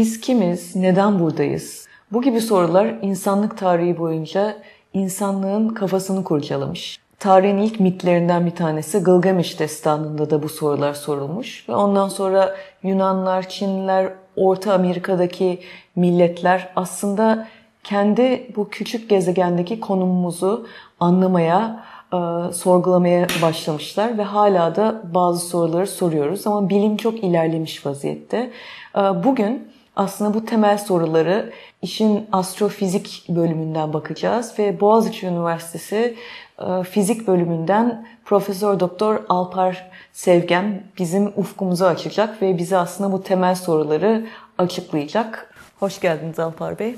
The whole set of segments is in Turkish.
Biz kimiz, neden buradayız? Bu gibi sorular insanlık tarihi boyunca insanlığın kafasını kurcalamış. Tarihin ilk mitlerinden bir tanesi Gılgamış destanında da bu sorular sorulmuş. Ve ondan sonra Yunanlar, Çinliler, Orta Amerika'daki milletler aslında kendi bu küçük gezegendeki konumumuzu anlamaya, e, sorgulamaya başlamışlar ve hala da bazı soruları soruyoruz ama bilim çok ilerlemiş vaziyette. E, bugün aslında bu temel soruları işin astrofizik bölümünden bakacağız ve Boğaziçi Üniversitesi e, fizik bölümünden Profesör Doktor Alpar Sevgem bizim ufkumuzu açacak ve bize aslında bu temel soruları açıklayacak. Hoş geldiniz Alpar Bey.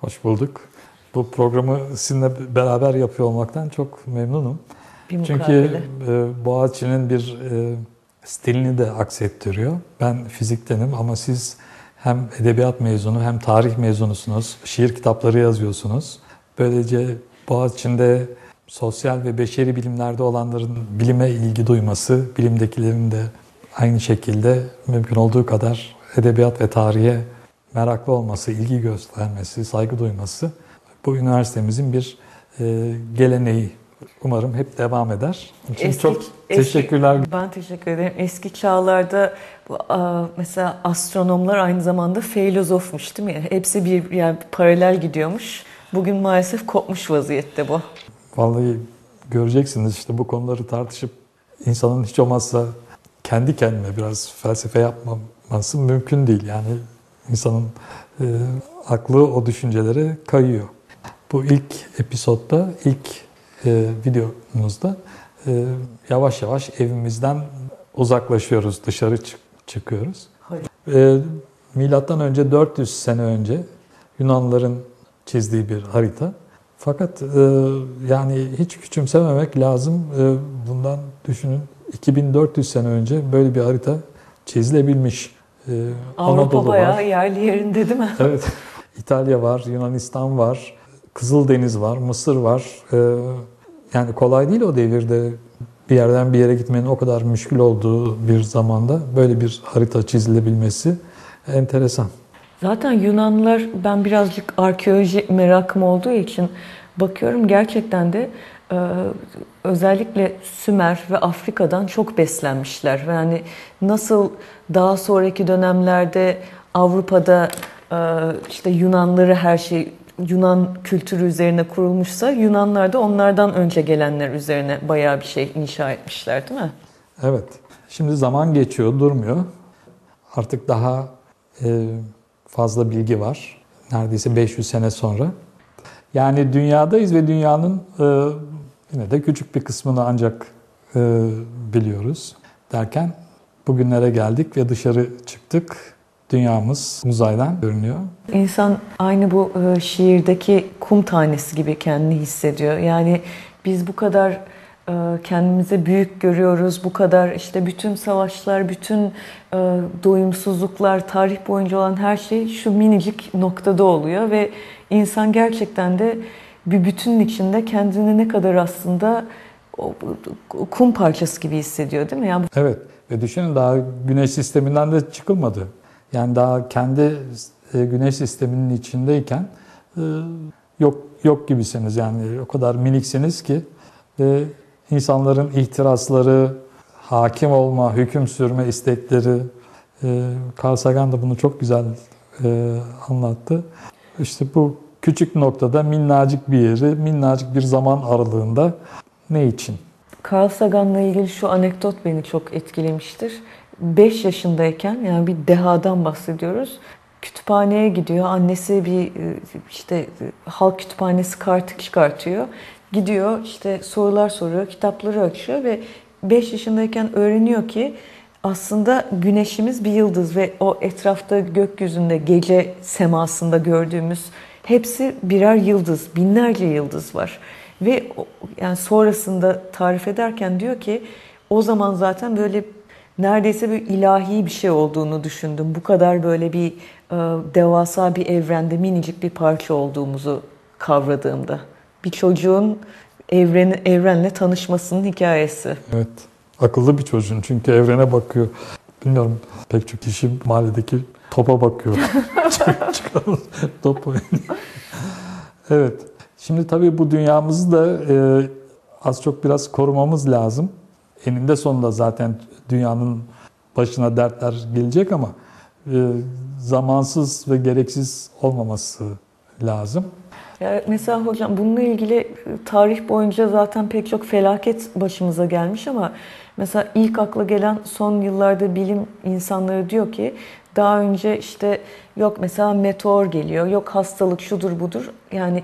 Hoş bulduk. Bu programı sizinle beraber yapıyor olmaktan çok memnunum. Bir Çünkü e, Boğaziçi'nin bir e, stilini de aksettiriyor. Ben fiziktenim ama siz hem edebiyat mezunu hem tarih mezunusunuz. Şiir kitapları yazıyorsunuz. Böylece Boğaziçi'nde sosyal ve beşeri bilimlerde olanların bilime ilgi duyması, bilimdekilerin de aynı şekilde mümkün olduğu kadar edebiyat ve tarihe meraklı olması, ilgi göstermesi, saygı duyması bu üniversitemizin bir e, geleneği. Umarım hep devam eder. için eski, çok teşekkürler. Eski, ben teşekkür ederim. Eski çağlarda mesela astronomlar aynı zamanda filozofmuş değil mi? Hepsi bir yani paralel gidiyormuş. Bugün maalesef kopmuş vaziyette bu. Vallahi göreceksiniz işte bu konuları tartışıp insanın hiç olmazsa kendi kendine biraz felsefe yapmaması mümkün değil. Yani insanın e, aklı o düşüncelere kayıyor. Bu ilk episodda, ilk e, videomuzda e, yavaş yavaş evimizden uzaklaşıyoruz, dışarı çık çıkıyoruz. E, milattan önce 400 sene önce Yunanlıların çizdiği bir harita. Fakat e, yani hiç küçümsememek lazım. E, bundan düşünün 2400 sene önce böyle bir harita çizilebilmiş. E, Avrupa Anadolu bayağı var. yerli yerinde değil mi? Evet. İtalya var, Yunanistan var, Kızıldeniz var, Mısır var. E, yani kolay değil o devirde bir yerden bir yere gitmenin o kadar müşkül olduğu bir zamanda böyle bir harita çizilebilmesi enteresan. Zaten Yunanlılar ben birazcık arkeoloji merakım olduğu için bakıyorum gerçekten de e, özellikle Sümer ve Afrika'dan çok beslenmişler. Yani nasıl daha sonraki dönemlerde Avrupa'da e, işte Yunanları her şey Yunan kültürü üzerine kurulmuşsa Yunanlar da onlardan önce gelenler üzerine bayağı bir şey inşa etmişler değil mi? Evet. Şimdi zaman geçiyor, durmuyor. Artık daha e, fazla bilgi var. Neredeyse 500 sene sonra. Yani dünyadayız ve dünyanın e, yine de küçük bir kısmını ancak e, biliyoruz. Derken bugünlere geldik ve dışarı çıktık dünyamız uzaydan görünüyor. İnsan aynı bu e, şiirdeki kum tanesi gibi kendini hissediyor. Yani biz bu kadar e, kendimizi büyük görüyoruz. Bu kadar işte bütün savaşlar, bütün e, doyumsuzluklar, tarih boyunca olan her şey şu minicik noktada oluyor ve insan gerçekten de bir bütünün içinde kendini ne kadar aslında kum parçası gibi hissediyor değil mi? Yani Evet ve düşünün daha güneş sisteminden de çıkılmadı. Yani daha kendi e, güneş sisteminin içindeyken e, yok yok gibisiniz yani o kadar miniksiniz ki ve insanların ihtirasları, hakim olma, hüküm sürme istekleri e, Carl Sagan da bunu çok güzel anlattı. İşte bu küçük noktada minnacık bir yeri, minnacık bir zaman aralığında ne için? Carl Sagan'la ilgili şu anekdot beni çok etkilemiştir. 5 yaşındayken yani bir dehadan bahsediyoruz. Kütüphaneye gidiyor. Annesi bir e, işte halk kütüphanesi kartı çıkartıyor. Gidiyor işte sorular soruyor, kitapları açıyor ve 5 yaşındayken öğreniyor ki aslında güneşimiz bir yıldız ve o etrafta gökyüzünde gece semasında gördüğümüz hepsi birer yıldız, binlerce yıldız var. Ve yani sonrasında tarif ederken diyor ki o zaman zaten böyle neredeyse bir ilahi bir şey olduğunu düşündüm. Bu kadar böyle bir e, devasa bir evrende minicik bir parça olduğumuzu kavradığımda. Bir çocuğun evren, evrenle tanışmasının hikayesi. Evet. Akıllı bir çocuğun çünkü evrene bakıyor. Bilmiyorum pek çok kişi mahalledeki topa bakıyor. Çıkalım top oynayalım. evet. Şimdi tabii bu dünyamızı da e, az çok biraz korumamız lazım. Eninde sonunda zaten dünyanın başına dertler gelecek ama e, zamansız ve gereksiz olmaması lazım. Ya mesela hocam bununla ilgili tarih boyunca zaten pek çok felaket başımıza gelmiş ama mesela ilk akla gelen son yıllarda bilim insanları diyor ki daha önce işte yok mesela meteor geliyor, yok hastalık şudur budur. Yani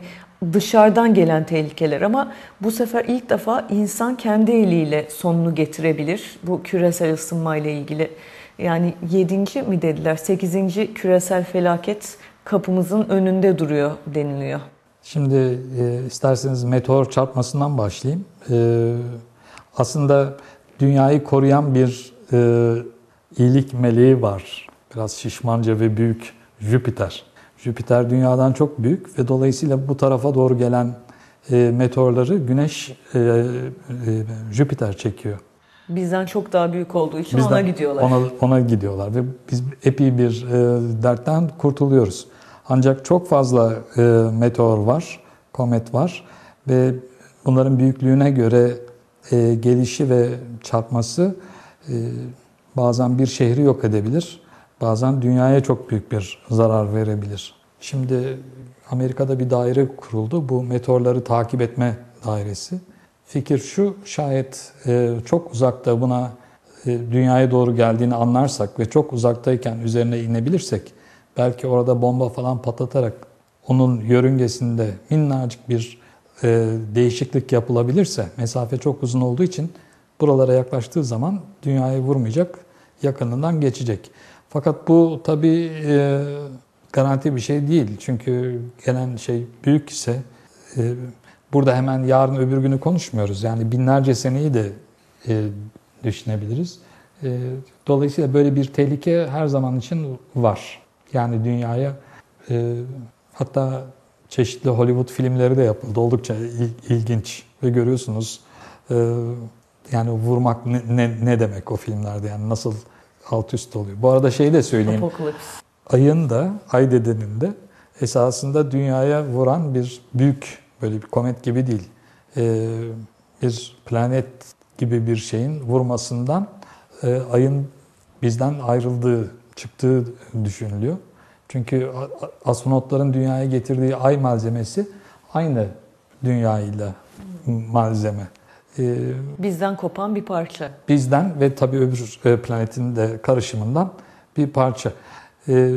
dışarıdan gelen tehlikeler ama bu sefer ilk defa insan kendi eliyle sonunu getirebilir bu küresel ısınma ile ilgili. Yani 7. mi dediler 8. küresel felaket kapımızın önünde duruyor deniliyor. Şimdi e, isterseniz meteor çarpmasından başlayayım. E, aslında dünyayı koruyan bir e, iyilik meleği var. Biraz şişmanca ve büyük Jüpiter. Jüpiter dünyadan çok büyük ve dolayısıyla bu tarafa doğru gelen e, meteorları Güneş e, e, Jüpiter çekiyor. Bizden çok daha büyük olduğu için Bizden ona gidiyorlar. Ona, ona gidiyorlar ve biz epey bir e, dertten kurtuluyoruz. Ancak çok fazla e, meteor var, komet var ve bunların büyüklüğüne göre e, gelişi ve çarpması e, bazen bir şehri yok edebilir, bazen dünyaya çok büyük bir zarar verebilir. Şimdi Amerika'da bir daire kuruldu, bu meteorları takip etme dairesi. Fikir şu, şayet e, çok uzakta buna e, dünyaya doğru geldiğini anlarsak ve çok uzaktayken üzerine inebilirsek belki orada bomba falan patlatarak onun yörüngesinde minnacık bir e, değişiklik yapılabilirse mesafe çok uzun olduğu için buralara yaklaştığı zaman dünyayı vurmayacak, yakınından geçecek. Fakat bu tabii e, garanti bir şey değil. Çünkü gelen şey büyük ise e, burada hemen yarın öbür günü konuşmuyoruz. Yani binlerce seneyi de e, düşünebiliriz. E, dolayısıyla böyle bir tehlike her zaman için var. Yani dünyaya e, hatta çeşitli Hollywood filmleri de yapıldı. Oldukça ilginç ve görüyorsunuz e, yani vurmak ne, ne, ne demek o filmlerde yani nasıl alt üst oluyor. Bu arada şey de söyleyeyim. Apokalips. Ayın da, ay dedenin de esasında dünyaya vuran bir büyük böyle bir komet gibi değil. E, bir planet gibi bir şeyin vurmasından e, ayın bizden ayrıldığı çıktığı düşünülüyor. Çünkü astronotların dünyaya getirdiği ay malzemesi aynı dünyayla malzeme. Ee, bizden kopan bir parça. Bizden ve tabii öbür e, planetin de karışımından bir parça. Ee,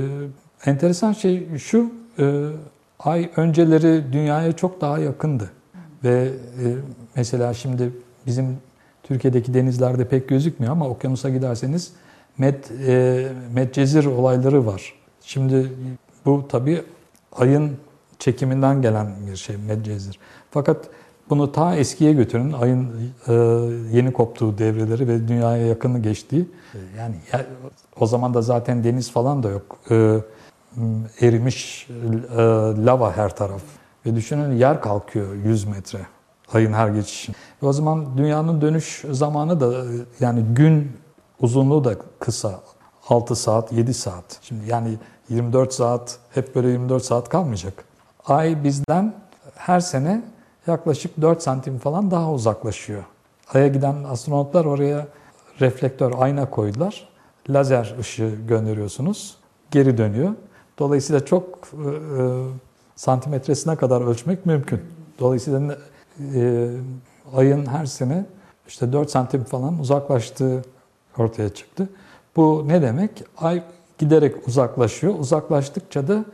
enteresan şey şu, e, ay önceleri dünyaya çok daha yakındı. Ve e, mesela şimdi bizim Türkiye'deki denizlerde pek gözükmüyor ama okyanusa giderseniz Med, e, Medcezir olayları var. Şimdi bu tabii ayın çekiminden gelen bir şey Medcezir. Fakat bunu ta eskiye götürün. Ayın e, yeni koptuğu devreleri ve dünyaya yakını geçtiği. Yani ya, o zaman da zaten deniz falan da yok. E, erimiş e, lava her taraf. Ve düşünün yer kalkıyor 100 metre ayın her geçişin. Ve o zaman dünyanın dönüş zamanı da yani gün Uzunluğu da kısa. 6 saat, 7 saat. Şimdi yani 24 saat, hep böyle 24 saat kalmayacak. Ay bizden her sene yaklaşık 4 santim falan daha uzaklaşıyor. Ay'a giden astronotlar oraya reflektör, ayna koydular. Lazer ışığı gönderiyorsunuz. Geri dönüyor. Dolayısıyla çok e, e santimetresine kadar ölçmek mümkün. Dolayısıyla e, ayın her sene işte 4 santim falan uzaklaştığı ortaya çıktı. Bu ne demek? Ay giderek uzaklaşıyor. Uzaklaştıkça da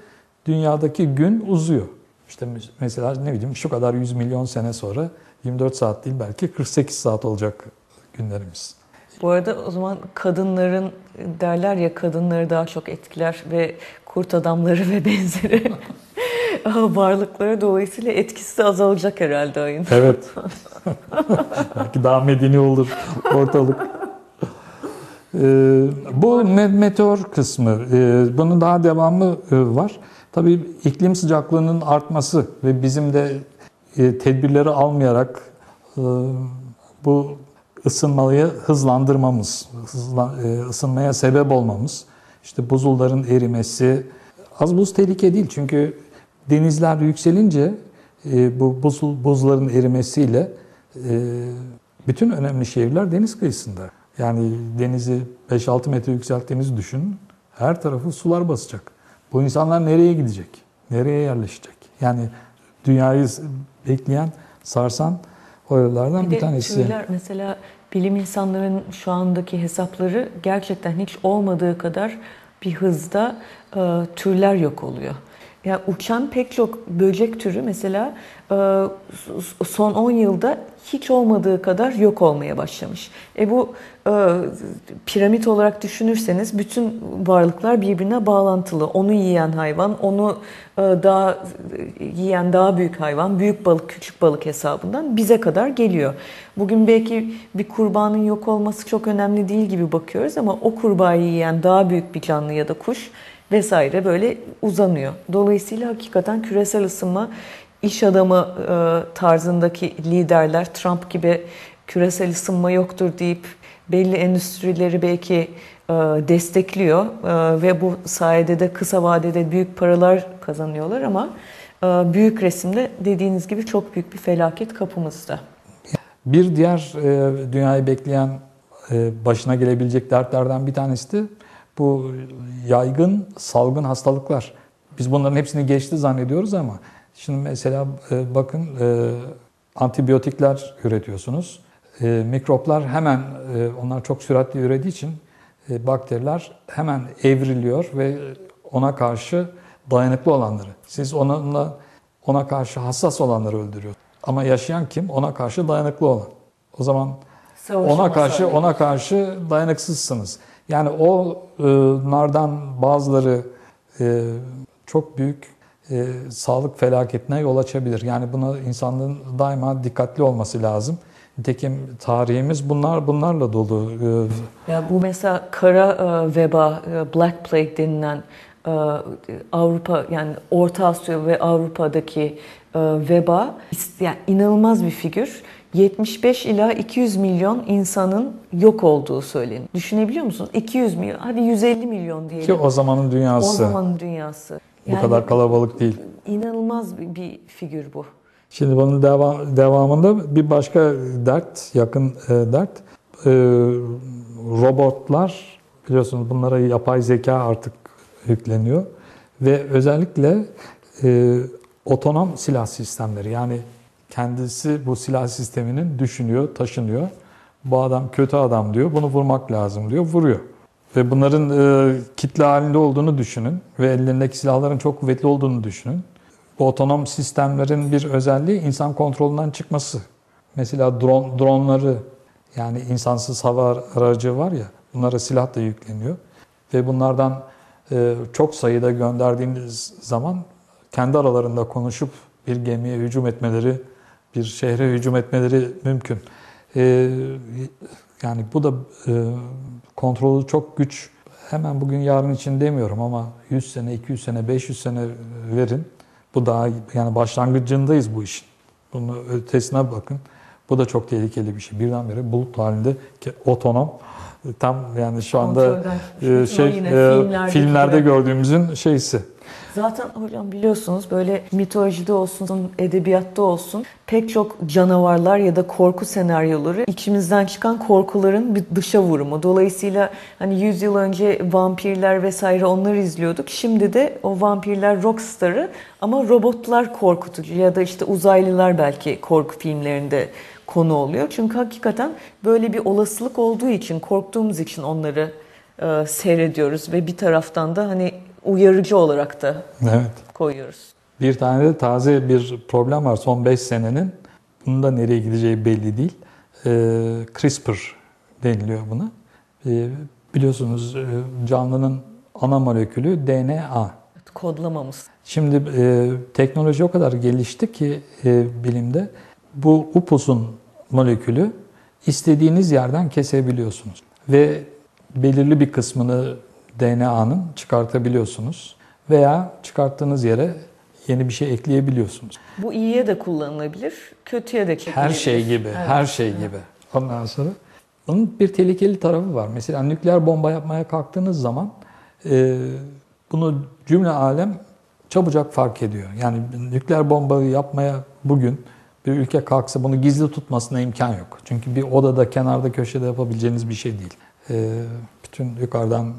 dünyadaki gün uzuyor. İşte mesela ne bileyim şu kadar 100 milyon sene sonra 24 saat değil belki 48 saat olacak günlerimiz. Bu arada o zaman kadınların derler ya kadınları daha çok etkiler ve kurt adamları ve benzeri varlıkları dolayısıyla etkisi de azalacak herhalde ayın. Evet. belki daha medeni olur ortalık. Ee, bu meteor kısmı, e, bunun daha devamı e, var. Tabii iklim sıcaklığının artması ve bizim de e, tedbirleri almayarak bu ısınmayı hızlandırmamız, ısınmaya sebep olmamız işte buzulların erimesi. Az buz tehlike değil çünkü denizler yükselince e, bu buzul, buzların erimesiyle e, bütün önemli şehirler deniz kıyısında. Yani denizi 5-6 metre yükselttiğinizi düşünün. Her tarafı sular basacak. Bu insanlar nereye gidecek? Nereye yerleşecek? Yani dünyayı bekleyen, sarsan olaylardan bir, bir tanesi. Türler mesela bilim insanların şu andaki hesapları gerçekten hiç olmadığı kadar bir hızda e, türler yok oluyor. Yani uçan pek çok böcek türü mesela son 10 yılda hiç olmadığı kadar yok olmaya başlamış. E bu e, piramit olarak düşünürseniz bütün varlıklar birbirine bağlantılı. Onu yiyen hayvan, onu e, daha yiyen daha büyük hayvan, büyük balık, küçük balık hesabından bize kadar geliyor. Bugün belki bir kurbanın yok olması çok önemli değil gibi bakıyoruz ama o kurbağayı yiyen daha büyük bir canlı ya da kuş vesaire böyle uzanıyor. Dolayısıyla hakikaten küresel ısınma iş adamı e, tarzındaki liderler Trump gibi küresel ısınma yoktur deyip belli endüstrileri belki e, destekliyor e, ve bu sayede de kısa vadede büyük paralar kazanıyorlar ama büyük resimde dediğiniz gibi çok büyük bir felaket kapımızda. Bir diğer dünyayı bekleyen başına gelebilecek dertlerden bir tanesi de bu yaygın salgın hastalıklar. Biz bunların hepsini geçti zannediyoruz ama şimdi mesela e, bakın e, antibiyotikler üretiyorsunuz. E, mikroplar hemen onlar çok süratli ürediği için bakteriler hemen evriliyor ve ona karşı dayanıklı olanları. Siz onunla ona karşı hassas olanları öldürüyor. Ama yaşayan kim? Ona karşı dayanıklı olan. O zaman ona karşı ona karşı dayanıksızsınız. Yani onlardan bazıları e, çok büyük e, sağlık felaketine yol açabilir. Yani buna insanlığın daima dikkatli olması lazım. Nitekim tarihimiz bunlar bunlarla dolu. E, ya bu mesela kara veba, Black Plague denilen Avrupa yani Orta Asya ve Avrupa'daki veba yani inanılmaz bir figür. 75 ila 200 milyon insanın yok olduğu söyleniyor. Düşünebiliyor musunuz? 200 milyon, hadi 150 milyon diyelim. Ki o zamanın dünyası. O zamanın dünyası. Yani bu kadar kalabalık değil. İnanılmaz bir figür bu. Şimdi bunun devam, devamında bir başka dert, yakın e, dert. E, robotlar, biliyorsunuz bunlara yapay zeka artık yükleniyor. Ve özellikle e, otonom silah sistemleri yani kendisi bu silah sisteminin düşünüyor, taşınıyor. Bu adam kötü adam diyor, bunu vurmak lazım diyor, vuruyor. Ve bunların e, kitle halinde olduğunu düşünün ve ellerindeki silahların çok kuvvetli olduğunu düşünün. Bu otonom sistemlerin bir özelliği insan kontrolünden çıkması. Mesela drone, dronları yani insansız hava aracı var ya bunlara silah da yükleniyor. Ve bunlardan e, çok sayıda gönderdiğiniz zaman kendi aralarında konuşup bir gemiye hücum etmeleri bir şehre hücum etmeleri mümkün. E, yani bu da e, kontrolü çok güç. Hemen bugün yarın için demiyorum ama 100 sene, 200 sene, 500 sene verin. Bu daha yani başlangıcındayız bu işin. Bunu ötesine bakın. Bu da çok tehlikeli bir şey. Birdenbire bulut halinde otonom tam yani şu anda e, şey e, filmlerde gördüğümüzün şeysi. Zaten hocam biliyorsunuz böyle mitolojide olsun, edebiyatta olsun pek çok canavarlar ya da korku senaryoları içimizden çıkan korkuların bir dışa vurumu. Dolayısıyla hani 100 yıl önce vampirler vesaire onları izliyorduk. Şimdi de o vampirler rockstarı ama robotlar korkutucu ya da işte uzaylılar belki korku filmlerinde konu oluyor. Çünkü hakikaten böyle bir olasılık olduğu için, korktuğumuz için onları seyrediyoruz ve bir taraftan da hani uyarıcı olarak da evet. koyuyoruz. Bir tane de taze bir problem var son 5 senenin. Bunun da nereye gideceği belli değil. Ee, CRISPR deniliyor buna. Ee, biliyorsunuz e, canlının ana molekülü DNA. Kodlamamız. Şimdi e, teknoloji o kadar gelişti ki e, bilimde bu upusun molekülü istediğiniz yerden kesebiliyorsunuz. Ve belirli bir kısmını DNA'nın çıkartabiliyorsunuz. Veya çıkarttığınız yere yeni bir şey ekleyebiliyorsunuz. Bu iyiye de kullanılabilir, kötüye de çekilebilir. Her şey gibi, evet. her şey gibi. Ondan sonra onun bir tehlikeli tarafı var. Mesela nükleer bomba yapmaya kalktığınız zaman e, bunu cümle alem çabucak fark ediyor. Yani nükleer bombayı yapmaya bugün bir ülke kalksa bunu gizli tutmasına imkan yok. Çünkü bir odada, kenarda, köşede yapabileceğiniz bir şey değil. E, bütün yukarıdan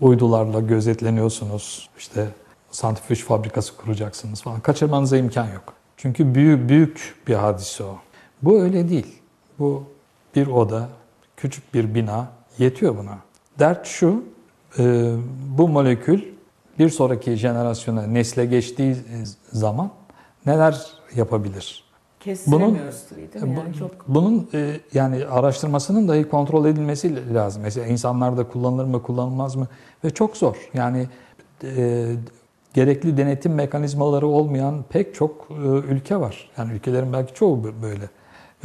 uydularla gözetleniyorsunuz. İşte santrifüj fabrikası kuracaksınız falan. Kaçırmanıza imkan yok. Çünkü büyük büyük bir hadise o. Bu öyle değil. Bu bir oda, küçük bir bina yetiyor buna. Dert şu, e, bu molekül bir sonraki jenerasyona, nesle geçtiği zaman neler yapabilir? Kestiremiyoruz tabii değil mi? Yani Bu- çok Bunun e, yani araştırmasının dahi kontrol edilmesi lazım. Mesela insanlarda kullanılır mı, kullanılmaz mı? Ve çok zor. Yani e, gerekli denetim mekanizmaları olmayan pek çok e, ülke var. Yani ülkelerin belki çoğu bö- böyle.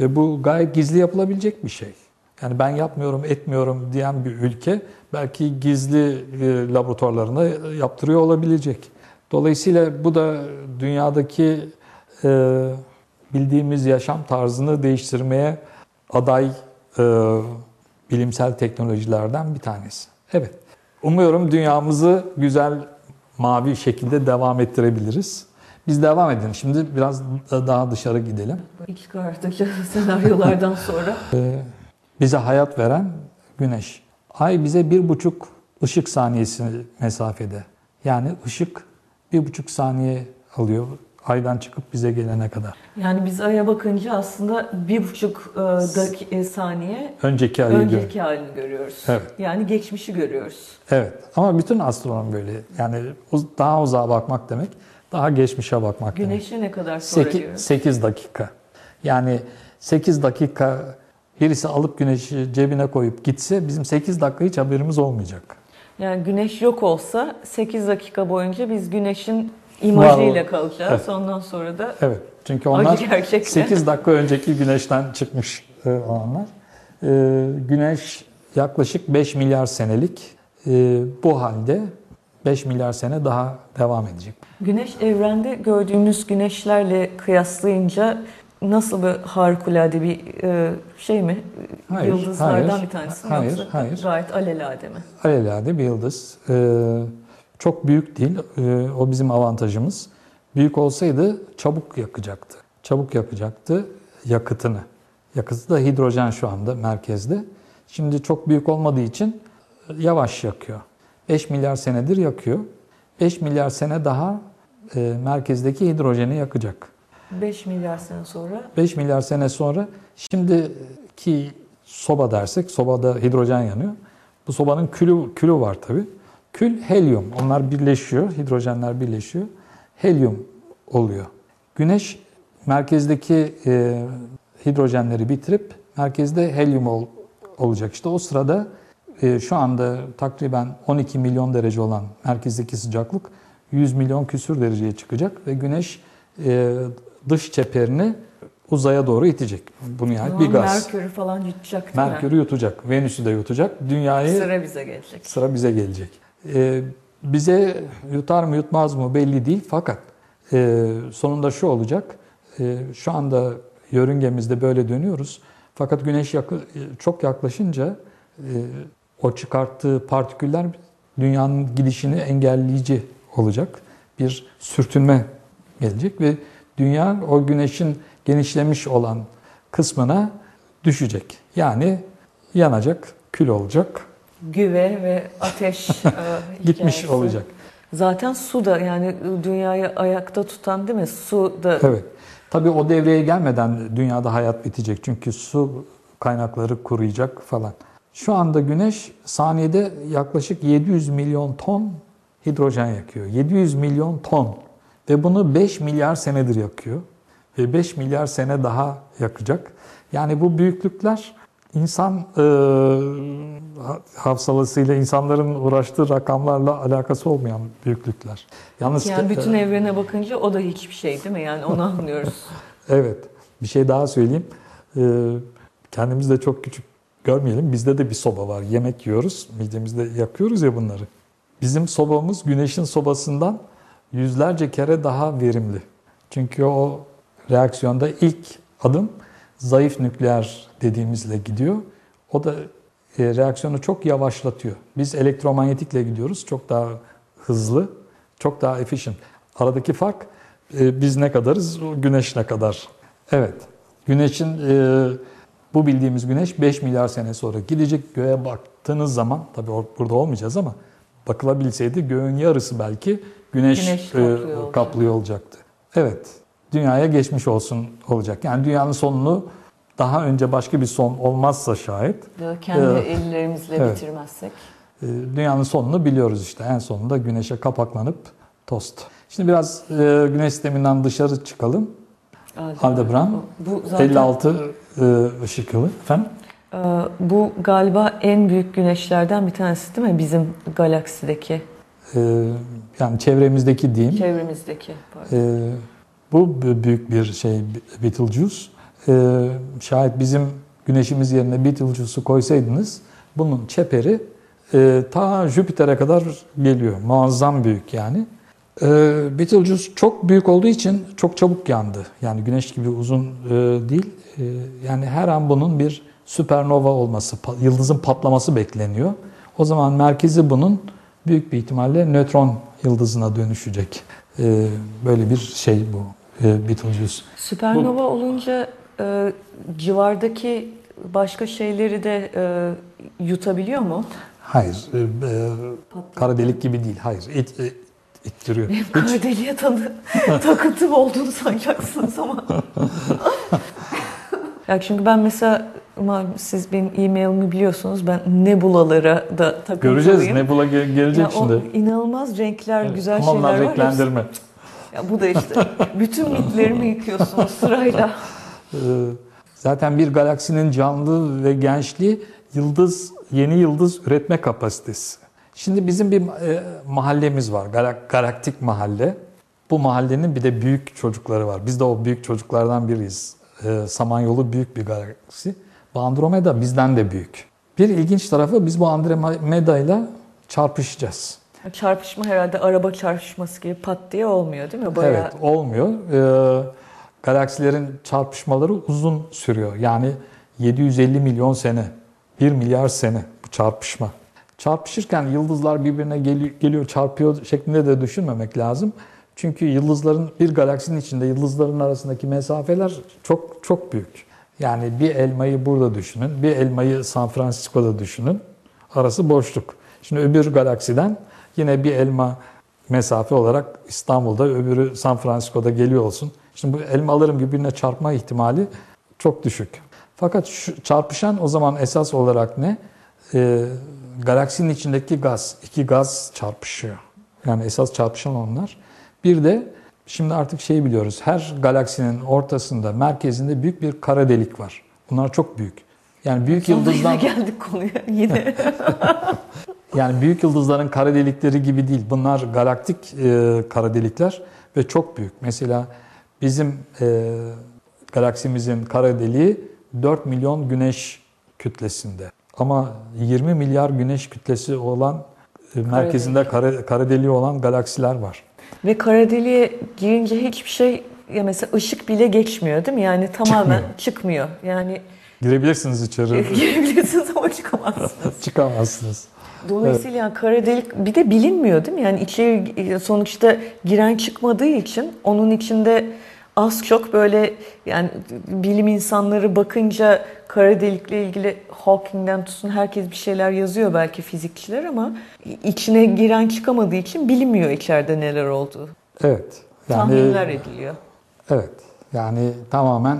Ve bu gayet gizli yapılabilecek bir şey. Yani ben yapmıyorum, etmiyorum diyen bir ülke belki gizli e, laboratuvarlarında yaptırıyor olabilecek. Dolayısıyla bu da dünyadaki e, bildiğimiz yaşam tarzını değiştirmeye aday e, bilimsel teknolojilerden bir tanesi. Evet. Umuyorum dünyamızı güzel mavi şekilde devam ettirebiliriz. Biz devam edelim. Şimdi biraz da- daha dışarı gidelim. iç karartıcı senaryolardan sonra Ee, bize hayat veren güneş. Ay bize bir buçuk ışık saniyesi mesafede. Yani ışık bir buçuk saniye alıyor aydan çıkıp bize gelene kadar. yani biz Ay'a bakınca aslında bir buçuk e, dak- e, saniye Önceki görüyoruz. önceki halini görüyoruz. Evet. Yani geçmişi görüyoruz. Evet ama bütün astronom böyle. Yani daha uzağa bakmak demek, daha geçmişe bakmak demek. Güneşe ne kadar sonra 8, diyoruz. 8 dakika. Yani 8 dakika birisi alıp güneşi cebine koyup gitse bizim 8 dakika hiç haberimiz olmayacak. Yani güneş yok olsa 8 dakika boyunca biz güneşin imajıyla kalacağız. Evet. Ondan sonra da Evet. Çünkü onlar acı gerçekten. 8 dakika önceki güneşten çıkmış e, olanlar. E, güneş yaklaşık 5 milyar senelik. E, bu halde 5 milyar sene daha devam edecek. Güneş evrende gördüğümüz güneşlerle kıyaslayınca nasıl bir harikulade bir e, şey mi? Hayır, Yıldızlardan hayır, bir tanesi mi hayır, yoksa hayır. gayet alelade mi? Alelade bir yıldız. E, çok büyük değil. E, o bizim avantajımız. Büyük olsaydı çabuk yakacaktı. Çabuk yakacaktı yakıtını. Yakıtı da hidrojen şu anda merkezde. Şimdi çok büyük olmadığı için yavaş yakıyor. 5 milyar senedir yakıyor. 5 milyar sene daha e, merkezdeki hidrojeni yakacak. 5 milyar sene sonra 5 milyar sene sonra şimdiki soba dersek sobada hidrojen yanıyor. Bu sobanın külü, külü var tabi. Kül helyum. Onlar birleşiyor. Hidrojenler birleşiyor. Helyum oluyor. Güneş merkezdeki e, hidrojenleri bitirip merkezde helyum ol- olacak. İşte o sırada e, şu anda takriben 12 milyon derece olan merkezdeki sıcaklık 100 milyon küsür dereceye çıkacak ve güneş e, dış çeperini uzaya doğru itecek. Bu nihayet bir gaz. Merkür'ü falan yutacak değil Merkür'ü yutacak, Venüs'ü de yutacak. Dünyayı mi? sıra, Sıra bize gelecek. bize gelecek. E, bize yutar mı yutmaz mı belli değil fakat e, sonunda şu olacak. E, şu anda yörüngemizde böyle dönüyoruz. Fakat güneş yakı, çok yaklaşınca e, o çıkarttığı partiküller dünyanın gidişini engelleyici olacak. Bir sürtünme gelecek ve dünya o güneşin genişlemiş olan kısmına düşecek. Yani yanacak, kül olacak, Güve ve ateş e, gitmiş olacak. Zaten su da yani dünyayı ayakta tutan değil mi? Su da Evet. Tabii o devreye gelmeden dünyada hayat bitecek. Çünkü su kaynakları kuruyacak falan. Şu anda güneş saniyede yaklaşık 700 milyon ton hidrojen yakıyor. 700 milyon ton. Ve bunu 5 milyar senedir yakıyor. Ve 5 milyar sene daha yakacak. Yani bu büyüklükler insan e, hafsalasıyla, insanların uğraştığı rakamlarla alakası olmayan büyüklükler. Yalnız yani ki- bütün evrene bakınca o da hiçbir şey değil mi? Yani onu anlıyoruz. Evet. Bir şey daha söyleyeyim. Ee, kendimizi de çok küçük görmeyelim. Bizde de bir soba var. Yemek yiyoruz. Midemizde yakıyoruz ya bunları. Bizim sobamız güneşin sobasından yüzlerce kere daha verimli. Çünkü o reaksiyonda ilk adım zayıf nükleer dediğimizle gidiyor. O da e, reaksiyonu çok yavaşlatıyor. Biz elektromanyetikle gidiyoruz. Çok daha hızlı, çok daha efficient. Aradaki fark e, biz ne kadarız, o güneş ne kadar. Evet, güneşin e, bu bildiğimiz güneş 5 milyar sene sonra gidecek göğe baktığınız zaman, tabii burada olmayacağız ama bakılabilseydi göğün yarısı belki güneş, Güneş e, kaplıyor olacak. kaplıyor olacaktı. Evet, dünyaya geçmiş olsun olacak. Yani dünyanın sonunu daha önce başka bir son olmazsa şayet Kendi Ee, ellerimizle evet. bitirmezsek. e, dünyanın sonunu biliyoruz işte. En sonunda güneşe kapaklanıp tost. Şimdi biraz e, güneş sisteminden dışarı çıkalım. Aldebaran Bu zaten 56 e, ışık yılı. Efendim? e, bu galiba en büyük güneşlerden bir tanesi değil mi bizim galaksideki, E, yani çevremizdeki diyeyim. çevremizdeki. Pardon. E, bu büyük bir şey Betelgeuse. E, şayet bizim güneşimiz yerine Betelgeuse'u koysaydınız bunun çeperi e, ta Jüpiter'e kadar geliyor. Muazzam büyük yani. E, Betelgeuse çok büyük olduğu için çok çabuk yandı. Yani güneş gibi uzun e, değil. E, yani her an bunun bir süpernova olması, yıldızın patlaması bekleniyor. O zaman merkezi bunun büyük bir ihtimalle nötron yıldızına dönüşecek. E, böyle bir şey bu e. Süpernova olunca e, civardaki başka şeyleri de e, yutabiliyor mu? Hayır, e, e, kara delik gibi değil. Hayır, it, it- ittiriyor. Benim kara deliğe tanı, takıntım olduğunu sanacaksınız ama. ya çünkü ben mesela siz benim e-mailimi biliyorsunuz. Ben nebulalara da takıntılıyım. Göreceğiz. Nebula ge- gelecek Ya şimdi. inanılmaz renkler, güzel Ama şeyler onlar var. Ya bu da işte bütün mitlerimi yıkıyorsunuz sırayla. Ee, Zaten bir galaksinin canlı ve gençliği yıldız, yeni yıldız üretme kapasitesi. Şimdi bizim bir e, mahallemiz var, galak- galaktik mahalle. Bu mahallenin bir de büyük çocukları var. Biz de o büyük çocuklardan biriyiz. Ee, Samanyolu büyük bir galaksi. Bu Andromeda bizden de büyük. Bir ilginç tarafı biz bu Andromeda ile çarpışacağız. Çarpışma herhalde araba çarpışması gibi pat diye olmuyor değil mi? Bayağı Evet, olmuyor. Ee, galaksilerin çarpışmaları uzun sürüyor. Yani 750 milyon sene, 1 milyar sene bu çarpışma. Çarpışırken yıldızlar birbirine geliyor, çarpıyor şeklinde de düşünmemek lazım. Çünkü yıldızların bir galaksinin içinde yıldızların arasındaki mesafeler çok çok büyük. Yani bir elmayı burada düşünün, bir elmayı San Francisco'da düşünün. Arası boşluk. Şimdi öbür galaksiden yine bir elma mesafe olarak İstanbul'da, öbürü San Francisco'da geliyor olsun. Şimdi bu elmaların birbirine çarpma ihtimali çok düşük. Fakat şu çarpışan o zaman esas olarak ne? Ee, galaksinin içindeki gaz, iki gaz çarpışıyor. Yani esas çarpışan onlar. Bir de şimdi artık şeyi biliyoruz. Her galaksinin ortasında, merkezinde büyük bir kara delik var. Bunlar çok büyük. Yani büyük Sonunda yıldızdan yine geldik konuya yine. yani büyük yıldızların kara delikleri gibi değil. Bunlar galaktik e, kara delikler ve çok büyük. Mesela bizim e, galaksimizin kara deliği 4 milyon güneş kütlesinde. Ama 20 milyar güneş kütlesi olan e, merkezinde kara, kara deliği olan galaksiler var. Ve kara deliğe girince hiçbir şey ya mesela ışık bile geçmiyor değil mi? Yani tamamen çıkmıyor. Yani Girebilirsiniz içeri, girebilirsiniz ama çıkamazsınız. çıkamazsınız. Dolayısıyla yani kara delik bir de bilinmiyor değil mi? Yani içeri sonuçta giren çıkmadığı için onun içinde az çok böyle yani bilim insanları bakınca kara delikle ilgili Hawking'den tutun herkes bir şeyler yazıyor belki fizikçiler ama içine giren çıkamadığı için bilinmiyor içeride neler olduğu. Evet. Tahminler ediliyor. Evet. Yani tamamen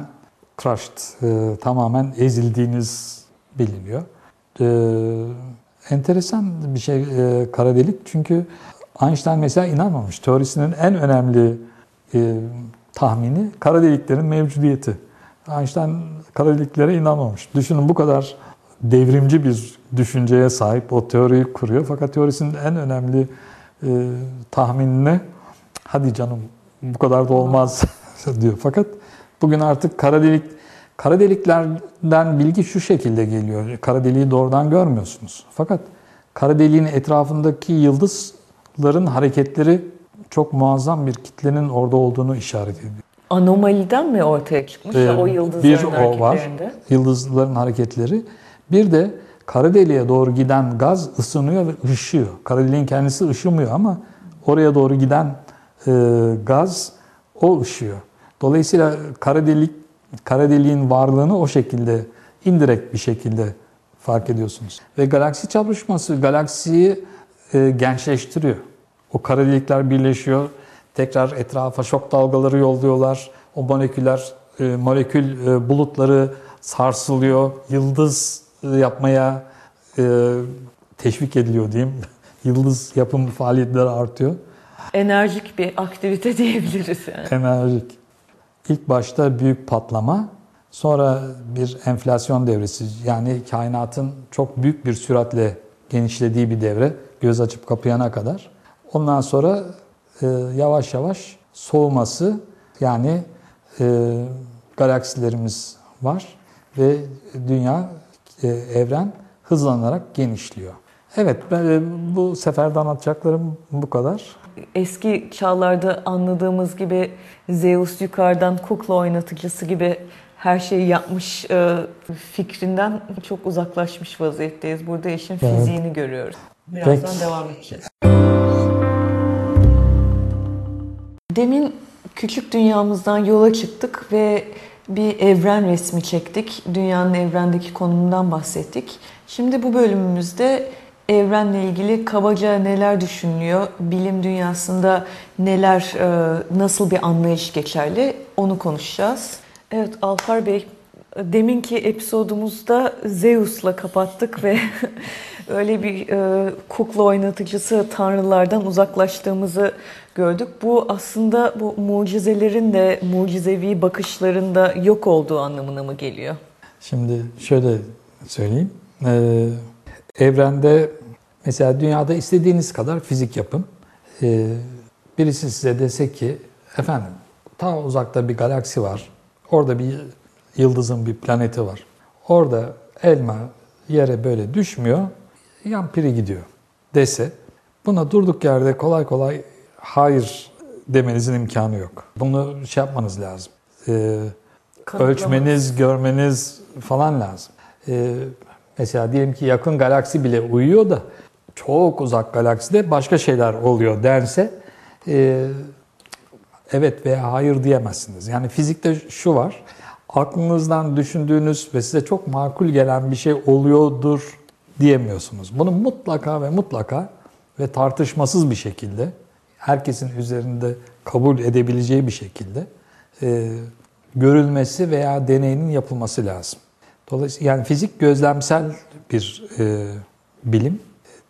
crushed, e, tamamen ezildiğiniz biliniyor. E, enteresan bir şey e, kara delik çünkü Einstein mesela inanmamış. Teorisinin en önemli e, tahmini kara deliklerin mevcudiyeti. Einstein kara deliklere inanmamış. Düşünün bu kadar devrimci bir düşünceye sahip o teoriyi kuruyor. Fakat teorisinin en önemli e, tahminine hadi canım bu kadar da olmaz diyor. Fakat bugün artık kara delik kara deliklerden bilgi şu şekilde geliyor. Kara deliği doğrudan görmüyorsunuz. Fakat kara deliğin etrafındaki yıldızların hareketleri çok muazzam bir kitlenin orada olduğunu işaret ediyor. Anomaliden mi ortaya çıkmış Ee, o yıldızların bir o var. Yıldızların hareketleri. Bir de Kara deliğe doğru giden gaz ısınıyor ve ışıyor. Kara deliğin kendisi ışımıyor ama oraya doğru giden e, gaz o ışıyor. Dolayısıyla kara delik kara deliğin varlığını o şekilde indirekt bir şekilde fark ediyorsunuz. Ve galaksi çarpışması galaksiyi e, gençleştiriyor. O kara delikler birleşiyor. Tekrar etrafa şok dalgaları yolluyorlar. O moleküller, e, molekül e, bulutları sarsılıyor. Yıldız e, yapmaya e, teşvik ediliyor diyeyim. Yıldız yapım faaliyetleri artıyor. Enerjik bir aktivite diyebiliriz yani. Enerjik. İlk başta büyük patlama, sonra bir enflasyon devresi. Yani kainatın çok büyük bir süratle genişlediği bir devre. Göz açıp kapayana kadar. Ondan sonra e, yavaş yavaş soğuması yani e, galaksilerimiz var ve dünya, e, evren hızlanarak genişliyor. Evet, e, bu seferde anlatacaklarım bu kadar. Eski çağlarda anladığımız gibi Zeus yukarıdan kukla oynatıcısı gibi her şeyi yapmış e, fikrinden çok uzaklaşmış vaziyetteyiz. Burada işin Evet. fiziğini görüyoruz. Birazdan Peki. devam edeceğiz. Demin küçük dünyamızdan yola çıktık ve bir evren resmi çektik. Dünyanın evrendeki konumundan bahsettik. Şimdi bu bölümümüzde evrenle ilgili kabaca neler düşünülüyor, bilim dünyasında neler, e, nasıl bir anlayış geçerli onu konuşacağız. Evet Alfar Bey, deminki episodumuzda Zeus'la kapattık ve öyle bir e, kukla oynatıcısı tanrılardan uzaklaştığımızı gördük. Bu aslında bu mucizelerin de mucizevi bakışların da yok olduğu anlamına mı geliyor? Şimdi şöyle söyleyeyim. Ee, evrende mesela dünyada istediğiniz kadar fizik yapın. Ee, birisi size dese ki efendim ta uzakta bir galaksi var. Orada bir yıldızın bir planeti var. Orada elma yere böyle düşmüyor. Yan piri gidiyor dese buna durduk yerde kolay kolay hayır demenizin imkanı yok. Bunu şey yapmanız lazım. Ee, ölçmeniz, görmeniz falan lazım. Ee, mesela diyelim ki yakın galaksi bile uyuyor da çok uzak galakside başka şeyler oluyor dense e, evet veya hayır diyemezsiniz. Yani fizikte şu var. Aklınızdan düşündüğünüz ve size çok makul gelen bir şey oluyordur diyemiyorsunuz. Bunu mutlaka ve mutlaka ve tartışmasız bir şekilde herkesin üzerinde kabul edebileceği bir şekilde e, görülmesi veya deneyinin yapılması lazım. Dolayısıyla yani fizik gözlemsel bir e, bilim.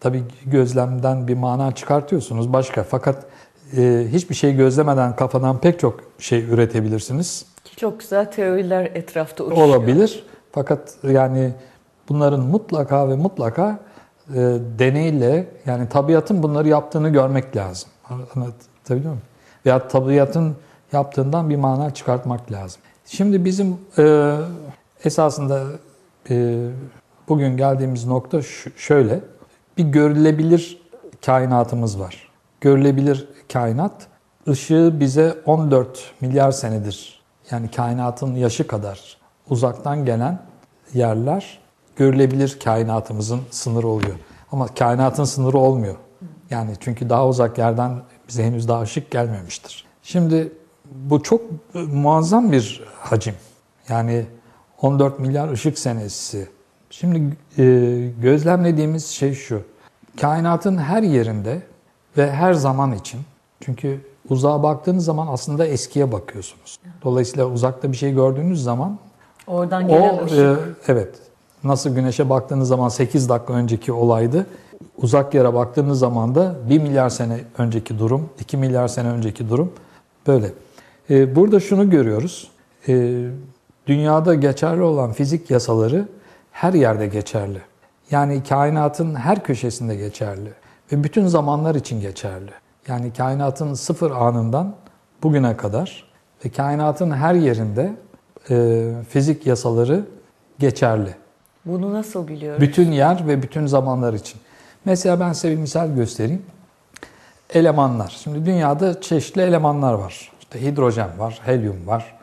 Tabii gözlemden bir mana çıkartıyorsunuz başka. Fakat e, hiçbir şey gözlemeden kafadan pek çok şey üretebilirsiniz. Çok güzel teoriler etrafta uçuşuyor. Olabilir. Fakat yani bunların mutlaka ve mutlaka e, deneyle yani tabiatın bunları yaptığını görmek lazım. Anlatabiliyor muyum? Veya tabiatın yaptığından bir mana çıkartmak lazım. Şimdi bizim e, esasında e, bugün geldiğimiz nokta şu- şöyle. Bir görülebilir kainatımız var. Görülebilir kainat ışığı bize 14 milyar senedir yani kainatın yaşı kadar uzaktan gelen yerler görülebilir kainatımızın sınırı oluyor. Ama kainatın sınırı olmuyor. Yani çünkü daha uzak yerden bize henüz daha ışık gelmemiştir. Şimdi bu çok e, muazzam bir hacim. Yani 14 milyar ışık senesi. Şimdi e, gözlemlediğimiz şey şu. Kainatın her yerinde ve her zaman için. Çünkü uzağa baktığınız zaman aslında eskiye bakıyorsunuz. Dolayısıyla uzakta bir şey gördüğünüz zaman Oradan gelen o ışık. e, evet nasıl güneşe baktığınız zaman 8 dakika önceki olaydı. Uzak yere baktığınız zaman da 1 milyar sene önceki durum, 2 milyar sene önceki durum böyle. E, burada şunu görüyoruz. E, dünyada geçerli olan fizik yasaları her yerde geçerli. Yani kainatın her köşesinde geçerli ve bütün zamanlar için geçerli. Yani kainatın sıfır anından bugüne kadar ve kainatın her yerinde e, fizik yasaları geçerli. Bunu nasıl biliyoruz? Bütün yer ve bütün zamanlar için. Mesela ben size bir misal göstereyim. Elemanlar. Şimdi dünyada çeşitli elemanlar var. İşte hidrojen var, helyum var.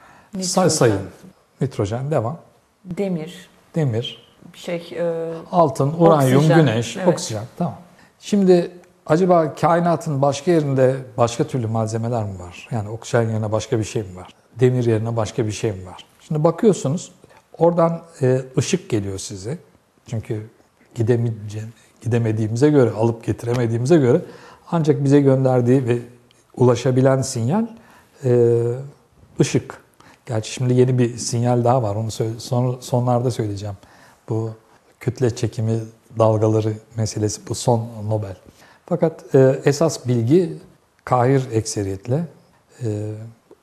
Say sayın. Nitrojen devam. Demir, Demir, şey e, Altın, uranyum, Oksijen, güneş, evet. oksijen. Tamam. Şimdi acaba kainatın başka yerinde başka türlü malzemeler mi var? Yani oksijen yerine başka bir şey mi var? Demir yerine başka bir şey mi var? Şimdi bakıyorsunuz oradan e, ışık geliyor size. Çünkü gidemeyece- gidemediğimize göre, alıp getiremediğimize göre ancak bize gönderdiği ve ulaşabilen sinyal e, ışık. Gerçi şimdi yeni bir sinyal daha var. Onu son, sonlarda söyleyeceğim. Bu kütle çekimi dalgaları meselesi bu son Nobel. Fakat e, esas bilgi kahir ekseriyetle e,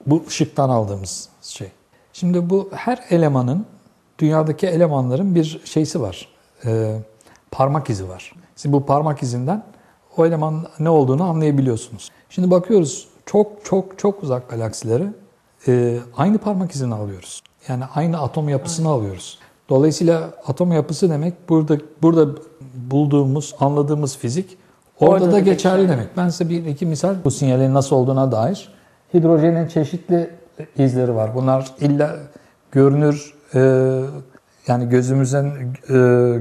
bu ışıktan aldığımız şey. Şimdi bu her elemanın dünyadaki elemanların bir şeysi var. E, parmak izi var. Siz bu parmak izinden o elemanın ne olduğunu anlayabiliyorsunuz. Şimdi bakıyoruz çok çok çok uzak galaksilere e, aynı parmak izini alıyoruz. Yani aynı atom yapısını alıyoruz. Dolayısıyla atom yapısı demek burada burada bulduğumuz, anladığımız fizik orada, Orada da da geçerli geçerli. demek. Ben size bir iki misal bu sinyalin nasıl olduğuna dair. Hidrojenin çeşitli izleri var. Bunlar illa görünür e, yani gözümüzün e,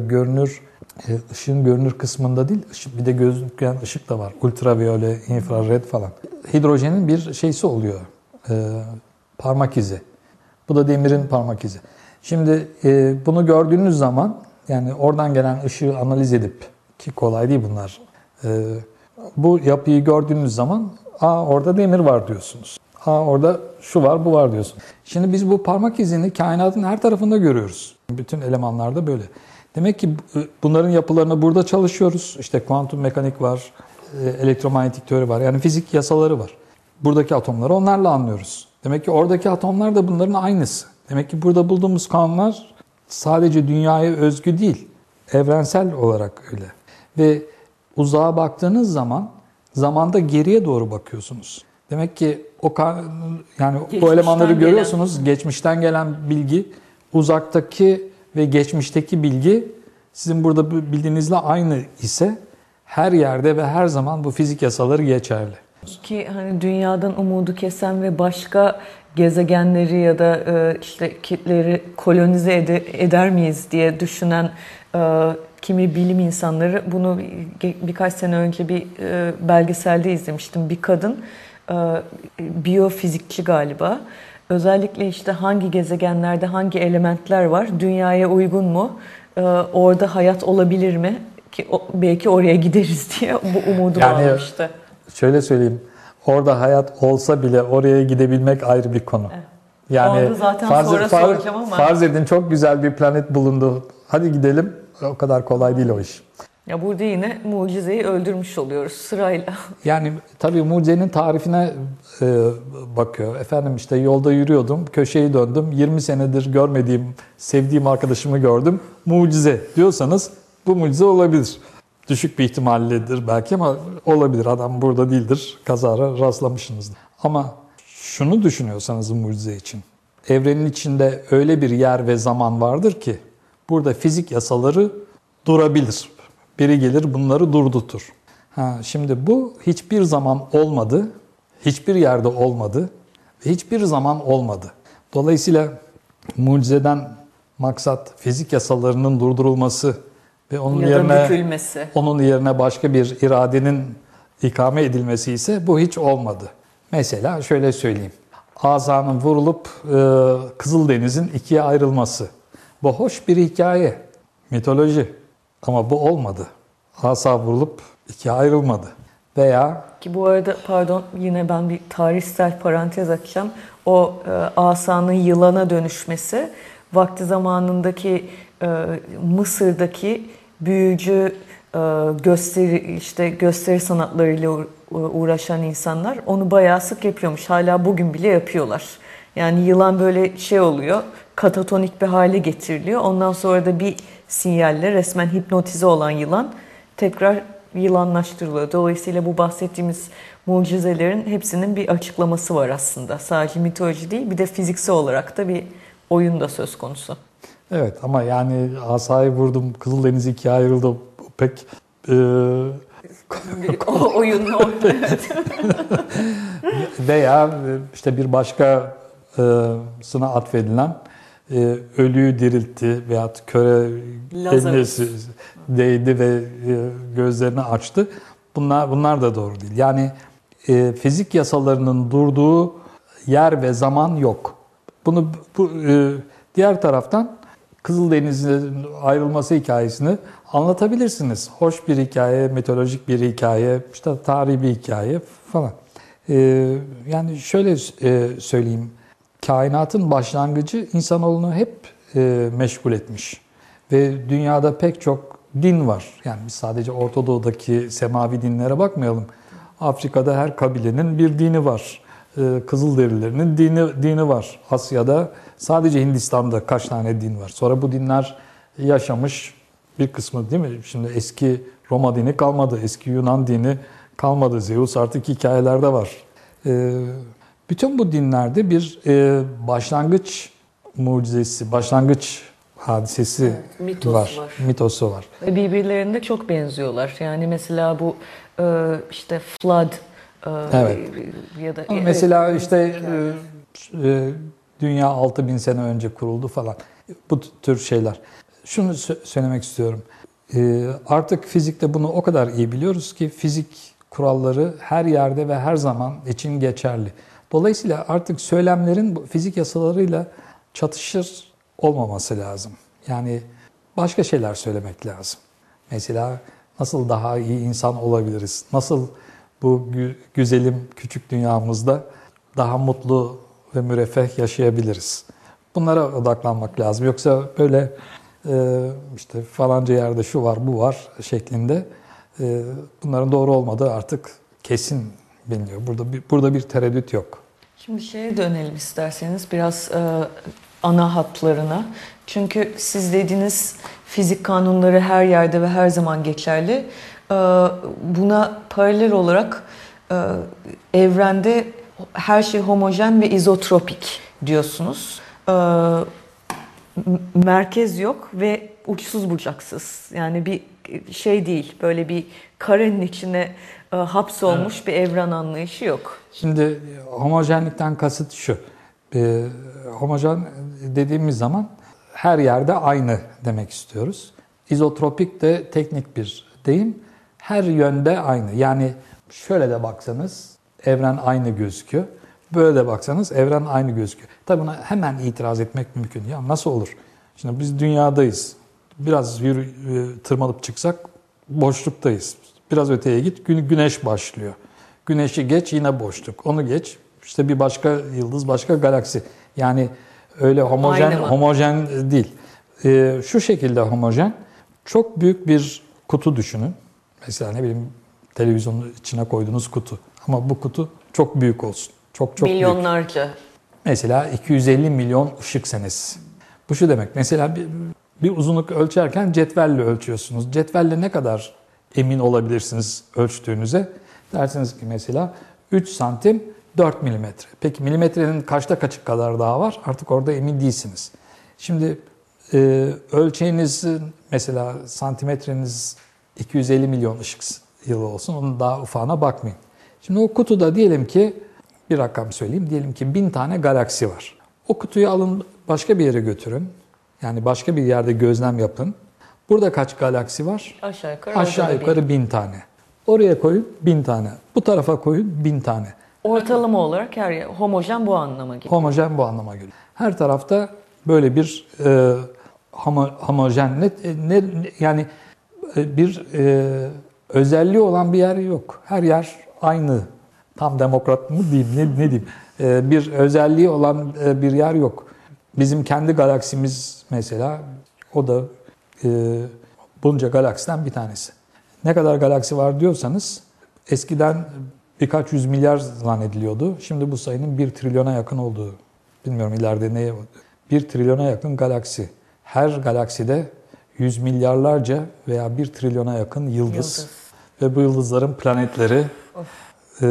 görünür e, ışığın görünür kısmında değil, ışık, bir de gözüken ışık da var. Ultraviyole, infrared falan. Hidrojenin bir şeysi oluyor. e, parmak izi. Bu da demirin parmak izi. Şimdi e, bunu gördüğünüz zaman yani oradan gelen ışığı analiz edip ki kolay değil bunlar. E, bu yapıyı gördüğünüz zaman aa orada demir var diyorsunuz. Aa orada şu var bu var diyorsun. Şimdi biz bu parmak izini kainatın her tarafında görüyoruz. Bütün elemanlarda böyle. Demek ki bu- bunların yapılarını burada çalışıyoruz. İşte kuantum mekanik var, e, elektromanyetik teori var. Yani fizik yasaları var. Buradaki atomları onlarla anlıyoruz. Demek ki oradaki atomlar da bunların aynısı. Demek ki burada bulduğumuz kanunlar sadece dünyaya özgü değil, evrensel olarak öyle. Ve uzağa baktığınız zaman zamanda geriye doğru bakıyorsunuz. Demek ki o yani o Geçmişten elemanları gelen. görüyorsunuz. Geçmişten gelen bilgi, uzaktaki ve geçmişteki bilgi sizin burada bildiğinizle aynı ise her yerde ve her zaman bu fizik yasaları geçerli. Ki hani dünyadan umudu kesen ve başka gezegenleri ya da e, işte kitleri kolonize ede- eder miyiz diye düşünen e, kimi bilim insanları bunu birkaç sene önce bir e, belgeselde izlemiştim. Bir kadın e, biyofizikçi galiba. Özellikle işte hangi gezegenlerde hangi elementler var, dünyaya uygun mu, e, orada hayat olabilir mi ki o- belki oraya gideriz diye bu umudu Yani- bağlamıştı. Şöyle söyleyeyim. Orada hayat olsa bile oraya gidebilmek ayrı bir konu. Yani Onu zaten farz, sonra farz- ama- farz edin çok güzel bir planet bulundu. Hadi gidelim. O kadar kolay değil o iş. Ya burada yine mucizeyi öldürmüş oluyoruz sırayla. Yani tabii mucizenin tarifine e, bakıyor. Efendim işte yolda yürüyordum, köşeyi döndüm. 20 senedir görmediğim, sevdiğim arkadaşımı gördüm. Mucize diyorsanız bu mucize olabilir. Düşük bir ihtimallidir belki ama olabilir. Adam burada değildir. Kazara rastlamışsınızdır. Ama şunu düşünüyorsanız mucize için. Evrenin içinde öyle bir yer ve zaman vardır ki burada fizik yasaları durabilir. Biri gelir bunları durdutur. Ha, şimdi bu hiçbir zaman olmadı, hiçbir yerde olmadı hiçbir zaman olmadı. Dolayısıyla mucizeden maksat fizik yasalarının durdurulması ve onun ya yerine bükülmesi. onun yerine başka bir iradenin ikame edilmesi ise bu hiç olmadı. Mesela şöyle söyleyeyim. Azanın vurulup e, Kızıldeniz'in ikiye ayrılması. Bu hoş bir hikaye, mitoloji. Ama bu olmadı. Asa vurulup ikiye ayrılmadı. Veya Ki bu arada pardon yine ben bir tarihsel parantez açacağım. O e, asanın yılana dönüşmesi vakti zamanındaki Mısır'daki büyücü e, gösteri işte gösteri sanatlarıyla uğra- uğraşan insanlar onu bayağı sık yapıyormuş. Hala bugün bile yapıyorlar. Yani yılan böyle şey oluyor, katatonik bir hale getiriliyor. Ondan sonra da bir sinyalle resmen hipnotize olan yılan tekrar yılanlaştırılıyor. Dolayısıyla bu bahsettiğimiz mucizelerin hepsinin bir açıklaması var aslında. Sadece mitoloji değil bir de fiziksel olarak da bir oyun da söz konusu. Evet ama yani asayı vurdum Kızıldeniz ikiye ayrıldı pek e, o oyun o. veya işte bir başka e, sına atfedilen e, ölüyü diriltti veyahut köre eline değdi ve e, gözlerini açtı. Bunlar bunlar da doğru değil. Yani e, fizik yasalarının durduğu yer ve zaman yok. Bunu bu e, diğer taraftan Kızıldeniz'in ayrılması hikayesini anlatabilirsiniz. Hoş bir hikaye, mitolojik bir hikaye, işte tarihi bir hikaye falan. E, yani şöyle e, söyleyeyim. Kainatın başlangıcı insanoğlunu hep e, meşgul etmiş. Ve dünyada pek çok din var. Yani biz sadece Orta Doğu'daki semavi dinlere bakmayalım. Afrika'da her kabilenin bir dini var. Ee, Kızılderililerinin dini, dini var. Asya'da sadece Hindistan'da kaç tane din var. Sonra bu dinler yaşamış bir kısmı değil mi? Şimdi eski Roma dini kalmadı. Eski Yunan dini kalmadı. Zeus artık hikayelerde var. Ee, bütün bu dinlerde bir e, başlangıç mucizesi, başlangıç hadisesi mitos var. var. Mitosu var. Ve Birbirlerine çok benziyorlar. Yani mesela bu e, işte flood e, Evet. ya da Ama mesela işte e, e, dünya 6000 sene önce kuruldu falan. Bu tür şeyler. Şunu sö- söylemek istiyorum. E, artık fizikte bunu o kadar iyi biliyoruz ki fizik kuralları her yerde ve her zaman için geçerli. Dolayısıyla artık söylemlerin fizik yasalarıyla çatışır olmaması lazım. Yani başka şeyler söylemek lazım. Mesela nasıl daha iyi insan olabiliriz? Nasıl bu gü- güzelim küçük dünyamızda daha mutlu ve müreffeh yaşayabiliriz? Bunlara odaklanmak lazım. Yoksa böyle e, işte falanca yerde şu var bu var şeklinde e, bunların doğru olmadığı artık kesin biliniyor. Burada bir, burada bir tereddüt yok. Şimdi şeye dönelim isterseniz biraz e, ana hatlarına. Çünkü siz dediğiniz fizik kanunları her yerde ve her zaman geçerli. Buna paralel olarak evrende her şey homojen ve izotropik diyorsunuz. E, merkez yok ve uçsuz bucaksız. Yani bir şey değil, böyle bir karenin içine e, hapsolmuş bir evren anlayışı yok. Şimdi homojenlikten kasıt şu. E, homojen dediğimiz zaman her yerde aynı demek istiyoruz. İzotropik de teknik bir deyim. Her yönde aynı. Yani şöyle de baksanız evren aynı gözüküyor. Böyle de baksanız evren aynı gözüküyor. Tabii buna hemen itiraz etmek mümkün. Ya nasıl olur? Şimdi biz dünyadayız. Biraz yürü, e, tırmanıp çıksak boşluktayız. Biraz öteye git gü- güneş başlıyor. Güneşi geç yine boşluk. Onu geç işte bir başka yıldız, başka galaksi. Yani öyle homojen homojen değil. Ee, şu şekilde homojen. Çok büyük bir kutu düşünün. Mesela ne bileyim televizyonun içine koyduğunuz kutu. Ama bu kutu çok büyük olsun. Çok çok büyük. Milyonlarca. Mesela 250 milyon ışık senesi. Bu şu demek. Mesela bir, bir uzunluk ölçerken cetvelle ölçüyorsunuz. Cetvelle ne kadar emin olabilirsiniz ölçtüğünüze? Dersiniz ki mesela 3 santim 4 milimetre. Peki milimetrenin kaçta kaçı kadar daha var? Artık orada emin değilsiniz. Şimdi e, ölçeğinizin mesela santimetreniz 250 milyon ışık yılı olsun. Onun daha ufağına bakmayın. Şimdi o kutuda diyelim ki bir rakam söyleyeyim. Diyelim ki bin tane galaksi var. O kutuyu alın başka bir yere götürün. Yani başka bir yerde gözlem yapın. Burada kaç galaksi var? Aşağı yukarı. Aşağı yukarı bin tane. Oraya koyun bin tane. Bu tarafa koyun bin tane. Ortalama olarak her yer homojen bu anlama geliyor. Homojen bu anlama geliyor. Her tarafta böyle bir e, homo, homojen ne, ne yani e, bir e, özelliği olan bir yer yok. Her yer aynı. Tam demokrat mı diyeyim ne, ne diyeyim. E, bir özelliği olan e, bir yer yok. Bizim kendi galaksimiz mesela o da e, bunca galaksiden bir tanesi. Ne kadar galaksi var diyorsanız eskiden birkaç yüz milyar zannediliyordu. Şimdi bu sayının bir trilyona yakın olduğu. Bilmiyorum ileride neye bir trilyona yakın galaksi. Her galakside yüz milyarlarca veya bir trilyona yakın yıldız. Yıldız. Ve bu yıldızların planetleri e,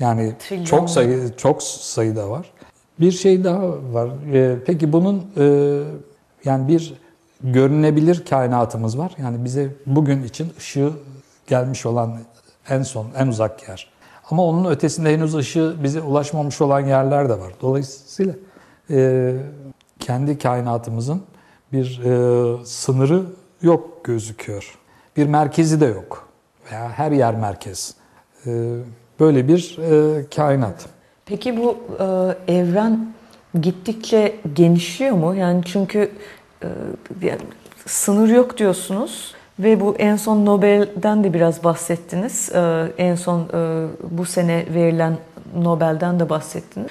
yani Trilyon. çok sayı çok sayıda var. Bir şey daha var. E, peki bunun e, yani bir görünebilir kainatımız var. Yani bize bugün için ışığı gelmiş olan en son, en uzak yer. Ama onun ötesinde henüz ışığı bize ulaşmamış olan yerler de var. Dolayısıyla e, kendi kainatımızın bir e, sınırı yok gözüküyor. Bir merkezi de yok. Veya her yer merkez. E, böyle bir e, kainat. Peki bu e, evren gittikçe genişliyor mu? Yani çünkü e, sınır yok diyorsunuz ve bu en son Nobel'den de biraz bahsettiniz. En son bu sene verilen Nobel'den de bahsettiniz.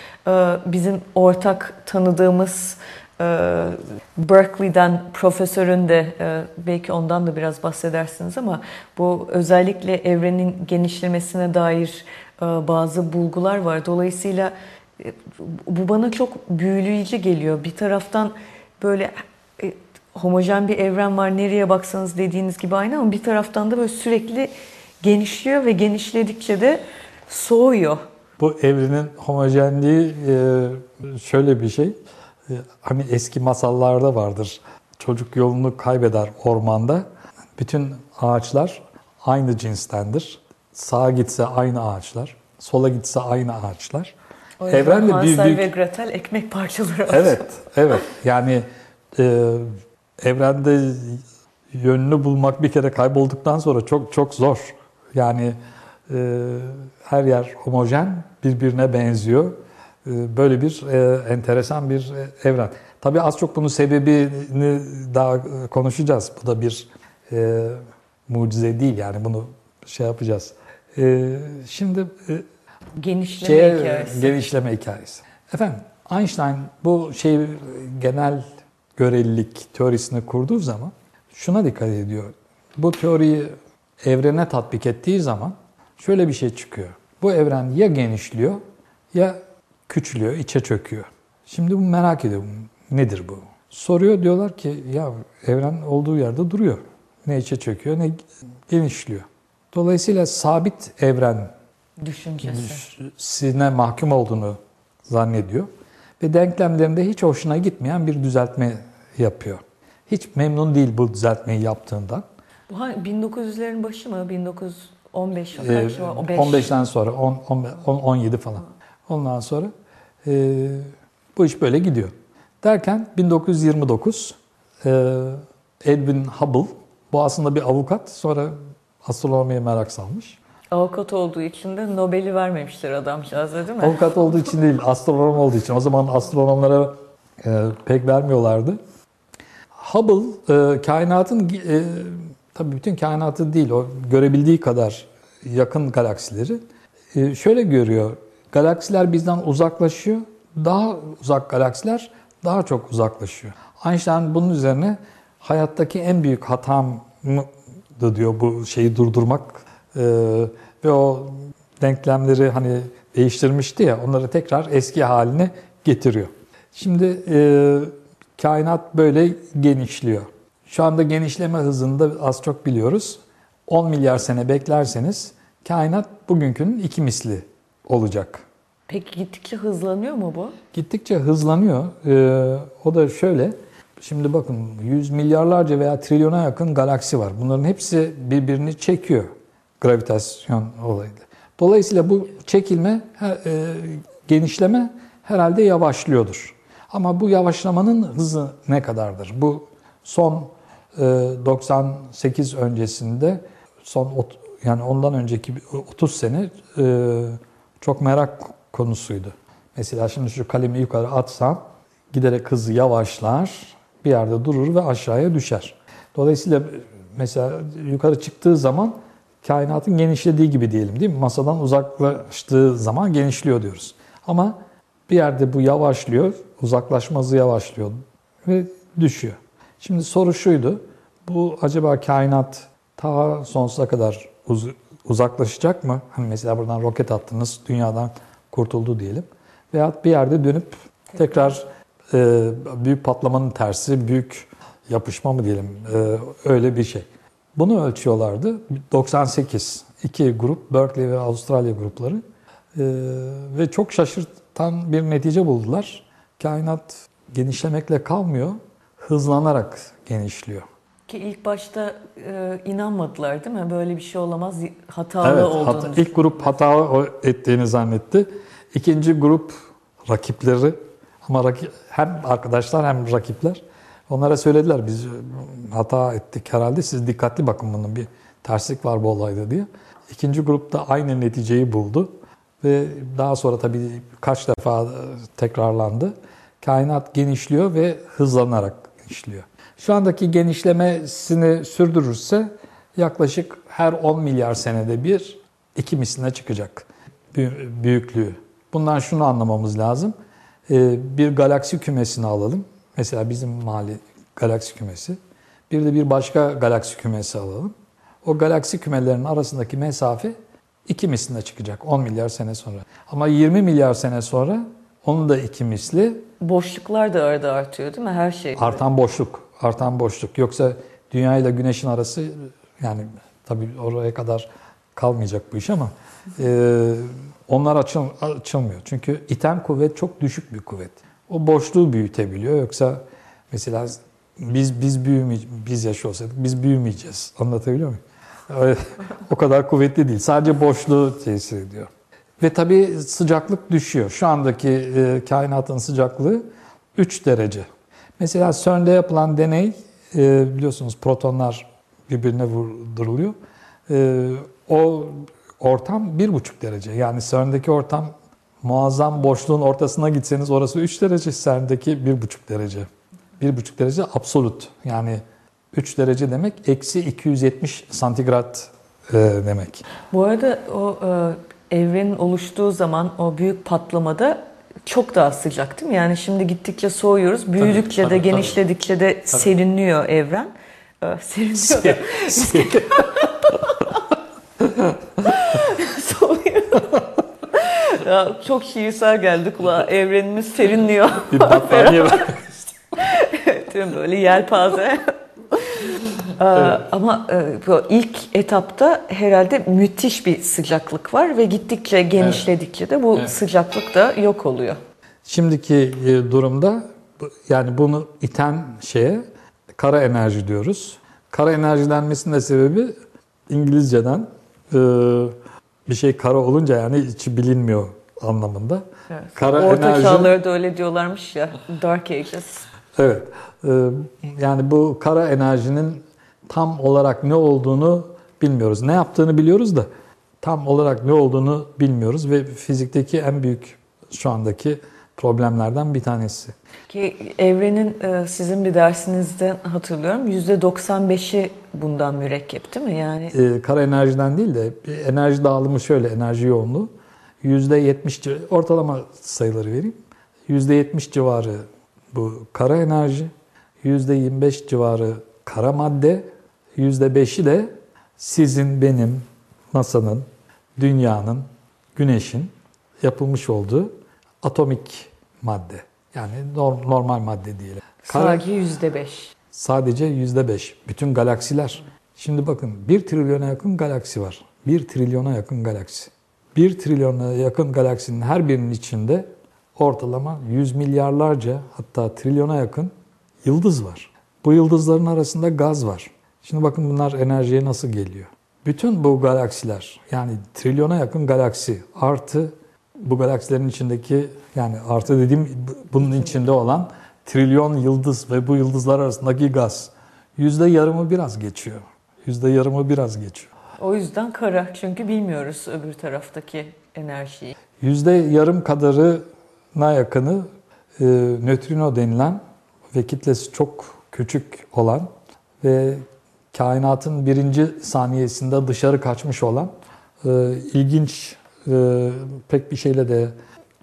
Bizim ortak tanıdığımız Berkeley'den profesörün de e, belki ondan da biraz bahsedersiniz ama bu özellikle evrenin genişlemesine dair e, bazı bulgular var. Dolayısıyla e, bu bana çok büyüleyici geliyor. Bir taraftan böyle homojen bir evren var nereye baksanız dediğiniz gibi aynı ama bir taraftan da böyle sürekli genişliyor ve genişledikçe de soğuyor. Bu evrenin homojenliği şöyle bir şey. E, Hani eski masallarda vardır. Çocuk yolunu kaybeder ormanda. Bütün ağaçlar aynı cinstendir. Sağa gitse aynı ağaçlar, sola gitse aynı ağaçlar. O Evren de büyük, Hansel büyük ve Gretel ekmek parçaları. Evet, evet. Yani e, evrende yönünü bulmak bir kere kaybolduktan sonra çok çok zor. Yani e, her yer homojen, birbirine benziyor. E, böyle bir e, enteresan bir e, evren. Tabii az çok bunun sebebini daha konuşacağız. Bu da bir e, mucize değil yani bunu şey yapacağız. E, şimdi e, Genişleme şeye, hikayesi. genişleme hikayesi. Efendim Einstein bu şey genel görelilik teorisini kurduğu zaman şuna dikkat ediyor. Bu teoriyi evrene tatbik ettiği zaman şöyle bir şey çıkıyor. Bu evren ya genişliyor ya küçülüyor, içe çöküyor. Şimdi bu merak ediyor. Nedir bu? Soruyor diyorlar ki ya evren olduğu yerde duruyor. Ne içe çöküyor ne genişliyor. Dolayısıyla sabit evren Düşüncesi. sine mahkum olduğunu zannediyor. Ve denklemlerinde hiç hoşuna gitmeyen bir düzeltme yapıyor. Hiç memnun değil bu düzeltmeyi yaptığından. Bu ha- 1900'lerin başı mı? 1915 Ee, kaç mı? O beş. 15'ten sonra 10, 10, 17 falan. Ondan sonra e, bu iş böyle gidiyor. Derken 1929 e, Edwin Hubble bu aslında bir avukat sonra astronomiye merak salmış. Avukat olduğu için de Nobel'i vermemişler adamcağıza değil mi? Avukat olduğu için değil, astronom olduğu için. O zaman astronomlara e, pek vermiyorlardı. Hubble e, kainatın, e, tabii bütün kainatı değil, o görebildiği kadar yakın galaksileri e, şöyle görüyor. Galaksiler bizden uzaklaşıyor, daha uzak galaksiler daha çok uzaklaşıyor. Einstein bunun üzerine hayattaki en büyük hatamdı diyor bu şeyi durdurmak e, ve o denklemleri hani değiştirmişti ya onları tekrar eski haline getiriyor. Şimdi e, kainat böyle genişliyor. Şu anda genişleme hızında az çok biliyoruz. 10 milyar sene beklerseniz kainat bugünkünün iki misli olacak. Peki gittikçe hızlanıyor mu bu? Gittikçe hızlanıyor. Ee, o da şöyle. Şimdi bakın yüz milyarlarca veya trilyona yakın galaksi var. Bunların hepsi birbirini çekiyor gravitasyon olayıyla. Dolayısıyla bu çekilme, e, genişleme herhalde yavaşlıyordur. Ama bu yavaşlamanın hızı ne kadardır? Bu son e, 98 öncesinde son yani ondan önceki 30 sene e, çok merak konusuydu. Mesela şimdi şu kalemi yukarı atsam giderek hızı yavaşlar, bir yerde durur ve aşağıya düşer. Dolayısıyla mesela yukarı çıktığı zaman kainatın genişlediği gibi diyelim değil mi? Masadan uzaklaştığı zaman genişliyor diyoruz. Ama bir yerde bu yavaşlıyor, uzaklaşma hızı yavaşlıyor ve düşüyor. Şimdi soru şuydu, bu acaba kainat ta sonsuza kadar uz- uzaklaşacak mı? Hani mesela buradan roket attınız, dünyadan kurtuldu diyelim. Veyahut bir yerde dönüp tekrar e, büyük patlamanın tersi, büyük yapışma mı diyelim, e, öyle bir şey. Bunu ölçüyorlardı. 98 iki grup, Berkeley ve Avustralya grupları e, ve çok şaşırtan bir netice buldular. Kainat genişlemekle kalmıyor, hızlanarak genişliyor. Ki ilk başta e, inanmadılar değil mi? Böyle bir şey olamaz, hatalı Evet, olduğunu. hata- ilk grup hata ettiğini zannetti. İkinci grup rakipleri Ama raki- hem arkadaşlar hem rakipler onlara söylediler biz hata ettik herhalde siz dikkatli bakın bunun bir terslik var bu olayda diye. İkinci grupta aynı neticeyi buldu ve daha sonra tabii kaç defa tekrarlandı. Kainat genişliyor ve hızlanarak genişliyor. Şu andaki genişlemesini sürdürürse yaklaşık her 10 milyar senede bir iki misline çıkacak büyü- büyüklüğü. Bundan şunu anlamamız lazım. Ee, Bir galaksi kümesini alalım. Mesela bizim mahalle galaksi kümesi. Bir de bir başka galaksi kümesi alalım. O galaksi kümelerinin arasındaki mesafe iki misline çıkacak 10 milyar sene sonra. Ama 20 milyar sene sonra onun da iki misli Boşluklar da arada artıyor değil mi? Her şey. Artan boşluk, artan boşluk. Yoksa Dünya ile Güneş'in arası yani tabii oraya kadar kalmayacak bu iş ama e, onlar açıl, açılmıyor. Çünkü iten kuvvet çok düşük bir kuvvet. O boşluğu büyütebiliyor. Yoksa mesela biz biz büyüme biz yaşıyor olsaydık biz büyümeyeceğiz. Anlatabiliyor muyum? O kadar kuvvetli değil. Sadece boşluğu tesir ediyor. Ve tabii sıcaklık düşüyor. Şu andaki e, kainatın sıcaklığı 3 derece. Mesela CERN'de yapılan deney, e, biliyorsunuz protonlar birbirine vurduruluyor. E, o ortam 1,5 derece. Yani CERN'deki ortam muazzam boşluğun ortasına gitseniz orası 3 derece, CERN'deki 1,5 derece. 1,5 derece absolut. Yani 3 derece demek eksi 270 santigrat e, demek. Bu arada o e, evrenin oluştuğu zaman o büyük patlamada çok daha sıcak değil mi? Yani şimdi gittikçe soğuyoruz. Büyüdükçe tabii, de tabii. genişledikçe de serinliyor evren. E, serinliyor da soğuyor. ya, çok şiirsel geldi kulağa. Evrenimiz serinliyor. Bir battaniye mi? Böyle yelpaze. Ee, Ama e, ilk etapta herhalde müthiş bir sıcaklık var ve gittikçe genişledikçe de bu Evet. sıcaklık da yok oluyor. Şimdiki e, durumda yani bunu iten şeye kara enerji diyoruz. Kara enerji denmesinin de sebebi İngilizceden e, bir şey kara olunca yani içi bilinmiyor anlamında. Kara Orta enerji çağları da öyle diyorlarmış ya. Dark Ages. Evet. Yani bu kara enerjinin tam olarak ne olduğunu bilmiyoruz. Ne yaptığını biliyoruz da tam olarak ne olduğunu bilmiyoruz ve fizikteki en büyük şu andaki problemlerden bir tanesi. Ki evrenin e, sizin bir dersinizde hatırlıyorum %95'i bundan mürekkep değil mi? Yani Ee, Kara enerjiden değil de enerji dağılımı şöyle, enerji yoğunluğu. %70 civarı- ortalama sayıları vereyim. %70 civarı bu kara enerji, %25 civarı kara madde, %5'i de sizin, benim, NASA'nın, dünyanın, güneşin yapılmış olduğu atomik madde. Yani norm- normal madde diyelim. Sadece %5. Sadece yüzde beş. Bütün galaksiler. Şimdi bakın bir trilyona yakın galaksi var. Bir trilyona yakın galaksi. Bir trilyona yakın galaksinin her birinin içinde ortalama yüz milyarlarca hatta trilyona yakın yıldız var. Bu yıldızların arasında gaz var. Şimdi bakın bunlar enerjiye nasıl geliyor. Bütün bu galaksiler yani trilyona yakın galaksi artı bu galaksilerin içindeki yani artı dediğim bunun içinde olan trilyon yıldız ve bu yıldızlar arasındaki gaz yüzde yarımı biraz geçiyor. Yüzde yarımı biraz geçiyor. O yüzden kara çünkü bilmiyoruz öbür taraftaki enerjiyi. Yüzde yarım kadarına yakını e, nötrino denilen ve kitlesi çok küçük olan ve kainatın birinci saniyesinde dışarı kaçmış olan e, ilginç e, pek bir şeyle de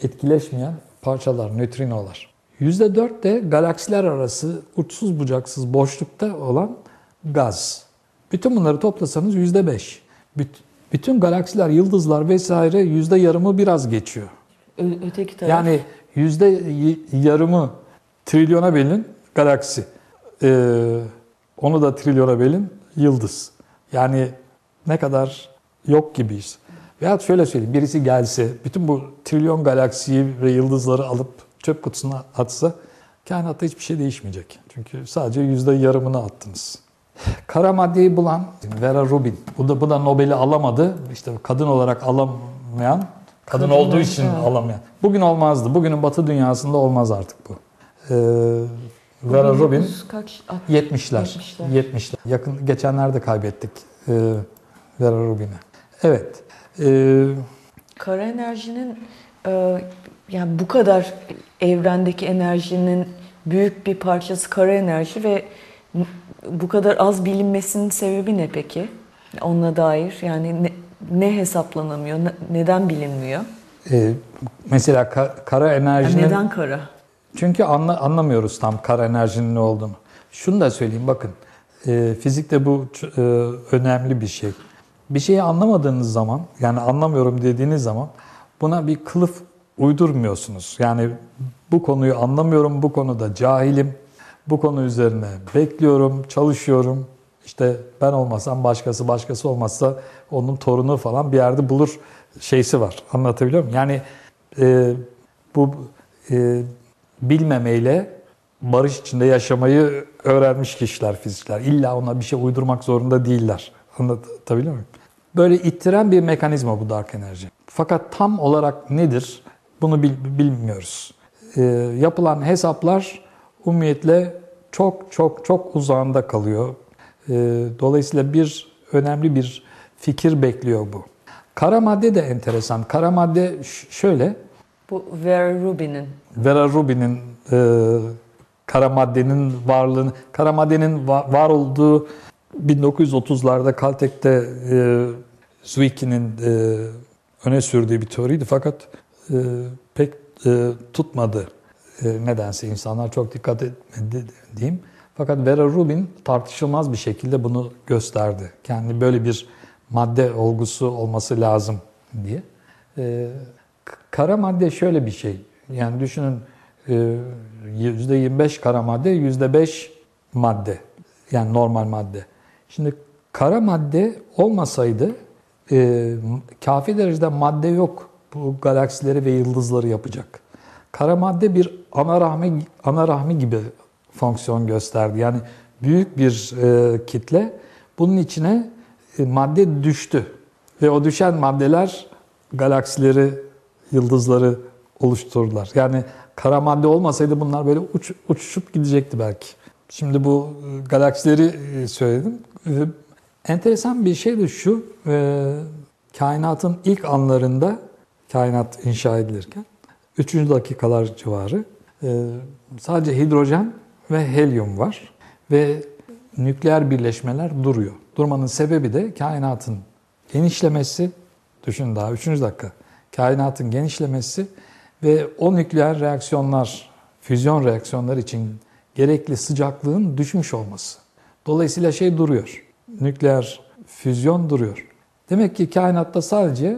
etkileşmeyen parçalar, nötrinolar. Yüzde dört de galaksiler arası uçsuz bucaksız boşlukta olan gaz. Bütün bunları toplasanız yüzde beş. Büt- Bütün galaksiler, yıldızlar vesaire yüzde yarımı biraz geçiyor. Ö- öteki taraf. Yani yüzde yarımı trilyona bölün galaksi. Ee, onu da trilyona bölün yıldız. Yani ne kadar yok gibiyiz. Veyahut şöyle söyleyeyim birisi gelse bütün bu trilyon galaksiyi ve yıldızları alıp çöp kutusuna atsa kainatta hiçbir şey değişmeyecek. Çünkü sadece yüzde yarımını attınız. Kara maddeyi bulan Vera Rubin. Bu da, bu da Nobel'i alamadı. İşte kadın olarak alamayan Kadın Kadınlar, olduğu için alamayan. Bugün olmazdı. Bugünün batı dünyasında olmaz artık bu. Ee, Vera Rubin dokuz Kaç? Alt- 70'ler. 70'ler. 70'ler. Yakın geçenlerde kaybettik e, Vera Rubin'i. Evet. Ee, Kara enerjinin e, yani bu kadar evrendeki enerjinin büyük bir parçası kara enerji ve bu kadar az bilinmesinin sebebi ne peki? Onunla dair yani ne, ne hesaplanamıyor, ne- neden bilinmiyor? e, mesela ka- kara Yani enerjinin neden kara? Çünkü anla, anlamıyoruz tam kara enerjinin ne olduğunu. Şunu da söyleyeyim bakın. e, fizikte bu e, önemli bir şey. Bir şeyi anlamadığınız zaman yani anlamıyorum dediğiniz zaman buna bir kılıf uydurmuyorsunuz. Yani bu konuyu anlamıyorum, bu konuda cahilim, bu konu üzerine bekliyorum, çalışıyorum. İşte ben olmasam başkası, başkası olmazsa onun torunu falan bir yerde bulur şeysi var. Anlatabiliyor muyum? Yani e, bu e, bilmemeyle barış içinde yaşamayı öğrenmiş kişiler, fizikler. İlla ona bir şey uydurmak zorunda değiller. Anlatabiliyor muyum? Böyle ittiren bir mekanizma bu dark enerji. Fakat tam olarak nedir? Bunu bil- bilmiyoruz. Ee, yapılan hesaplar umumiyetle çok çok çok uzağında kalıyor. Ee, dolayısıyla bir önemli bir fikir bekliyor bu. Kara madde de enteresan. Kara madde şöyle, Bu Vera Rubin'in Vera Rubin'in e, kara maddenin varlığını, kara maddenin va- var olduğu 1930'larda Caltech'te e, Zwickie'nin e, öne sürdüğü bir teoriydi fakat e, pek e, tutmadı e, nedense insanlar çok dikkat etmedi diyeyim. Fakat Vera Rubin tartışılmaz bir şekilde bunu gösterdi. Kendi böyle bir madde olgusu olması lazım diye. E, kara madde şöyle bir şey. Yani düşünün e, %25 kara madde, %5 madde. Yani normal madde. Şimdi kara madde olmasaydı e, kafi derecede madde yok bu galaksileri ve yıldızları yapacak. Kara madde bir ana rahmi, ana rahmi gibi fonksiyon gösterdi. Yani büyük bir e, kitle bunun içine e, madde düştü. Ve o düşen maddeler galaksileri, yıldızları oluşturdular. Yani kara madde olmasaydı bunlar böyle uç, uçuşup gidecekti belki. Şimdi bu e, galaksileri e, söyledim. E, Enteresan bir şey de şu, kainatın ilk anlarında, kainat inşa edilirken, 3. dakikalar civarı sadece hidrojen ve helyum var ve nükleer birleşmeler duruyor. Durmanın sebebi de kainatın genişlemesi, düşün daha 3. dakika, kainatın genişlemesi ve o nükleer reaksiyonlar, füzyon reaksiyonlar için gerekli sıcaklığın düşmüş olması. Dolayısıyla şey duruyor. Nükleer füzyon duruyor. Demek ki kainatta sadece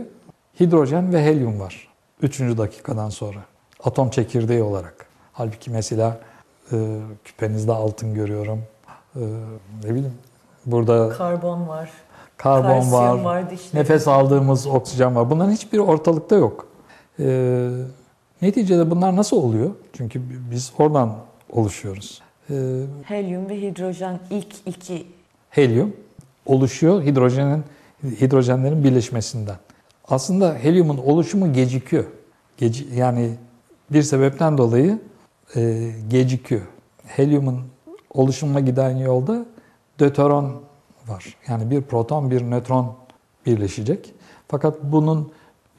hidrojen ve helyum var. Üçüncü dakikadan sonra. Atom çekirdeği olarak. Halbuki mesela e, küpenizde altın görüyorum. E, ne bileyim burada karbon var. Karbon kalsiyum var, var, dişleri. nefes aldığımız oksijen var. Bunların hiçbiri ortalıkta yok. E, neticede bunlar nasıl oluyor? Çünkü biz oradan oluşuyoruz. E, Helyum ve hidrojen ilk iki helyum oluşuyor hidrojenin hidrojenlerin birleşmesinden. Aslında helyumun oluşumu gecikiyor. Geci, yani bir sebepten dolayı e, gecikiyor. Helyumun oluşumuna giden yolda döteron var. Yani bir proton bir nötron birleşecek. Fakat bunun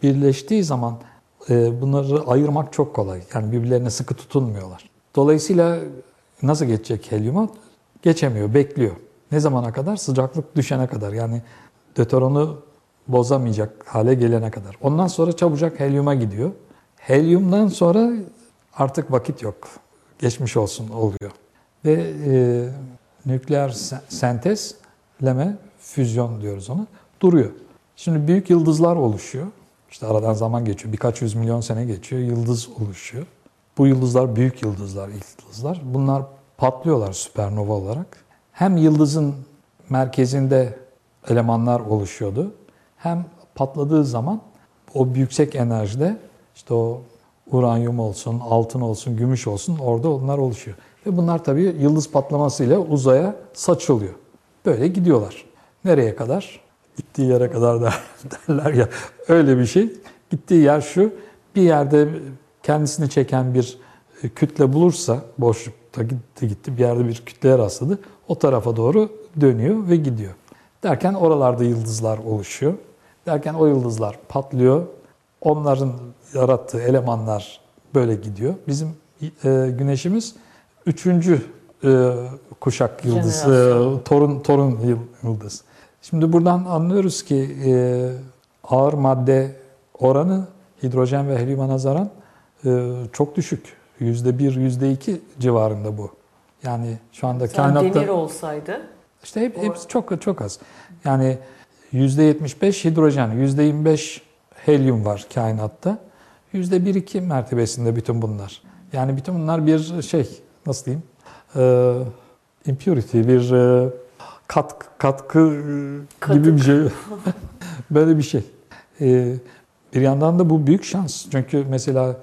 birleştiği zaman e, bunları ayırmak çok kolay. Yani birbirlerine sıkı tutunmuyorlar. Dolayısıyla nasıl geçecek helyuma? Geçemiyor, bekliyor. Ne zamana kadar? Sıcaklık düşene kadar. Yani döteronu bozamayacak hale gelene kadar. Ondan sonra çabucak helyuma gidiyor. Helyumdan sonra artık vakit yok. Geçmiş olsun oluyor. Ve e, nükleer se- sentezleme, füzyon diyoruz ona, duruyor. Şimdi büyük yıldızlar oluşuyor. İşte aradan zaman geçiyor. Birkaç yüz milyon sene geçiyor. Yıldız oluşuyor. Bu yıldızlar büyük yıldızlar, ilk yıldızlar. Bunlar patlıyorlar süpernova olarak. Hem yıldızın merkezinde elemanlar oluşuyordu. Hem patladığı zaman o yüksek enerjide işte o uranyum olsun, altın olsun, gümüş olsun orada onlar oluşuyor. Ve bunlar tabii yıldız patlamasıyla uzaya saçılıyor. Böyle gidiyorlar. Nereye kadar? Gittiği yere kadar da derler ya. Öyle bir şey. Gittiği yer şu, bir yerde kendisini çeken bir e, kütle bulursa, boşlukta gitti gitti bir yerde bir kütleye rastladı, o tarafa doğru dönüyor ve gidiyor. Derken oralarda yıldızlar oluşuyor. Derken o yıldızlar patlıyor. Onların yarattığı elemanlar böyle gidiyor. Bizim e, güneşimiz üçüncü e, kuşak yıldız, e, torun torun yıldız. Şimdi buradan anlıyoruz ki e, ağır madde oranı hidrojen ve helyuma nazaran e, çok düşük. Yüzde bir, yüzde iki civarında bu. Yani şu anda Sen kainatta... demir olsaydı İşte hep, hepsi çok çok az. Yani %75 hidrojen, %25 helyum var kainatta. %1-2 mertebesinde bütün bunlar. Yani bütün bunlar bir şey, nasıl diyeyim? Ee, impurity, bir e, kat, katkı e, gibi bir şey. Böyle bir şey. Ee, bir yandan da bu büyük şans. Çünkü mesela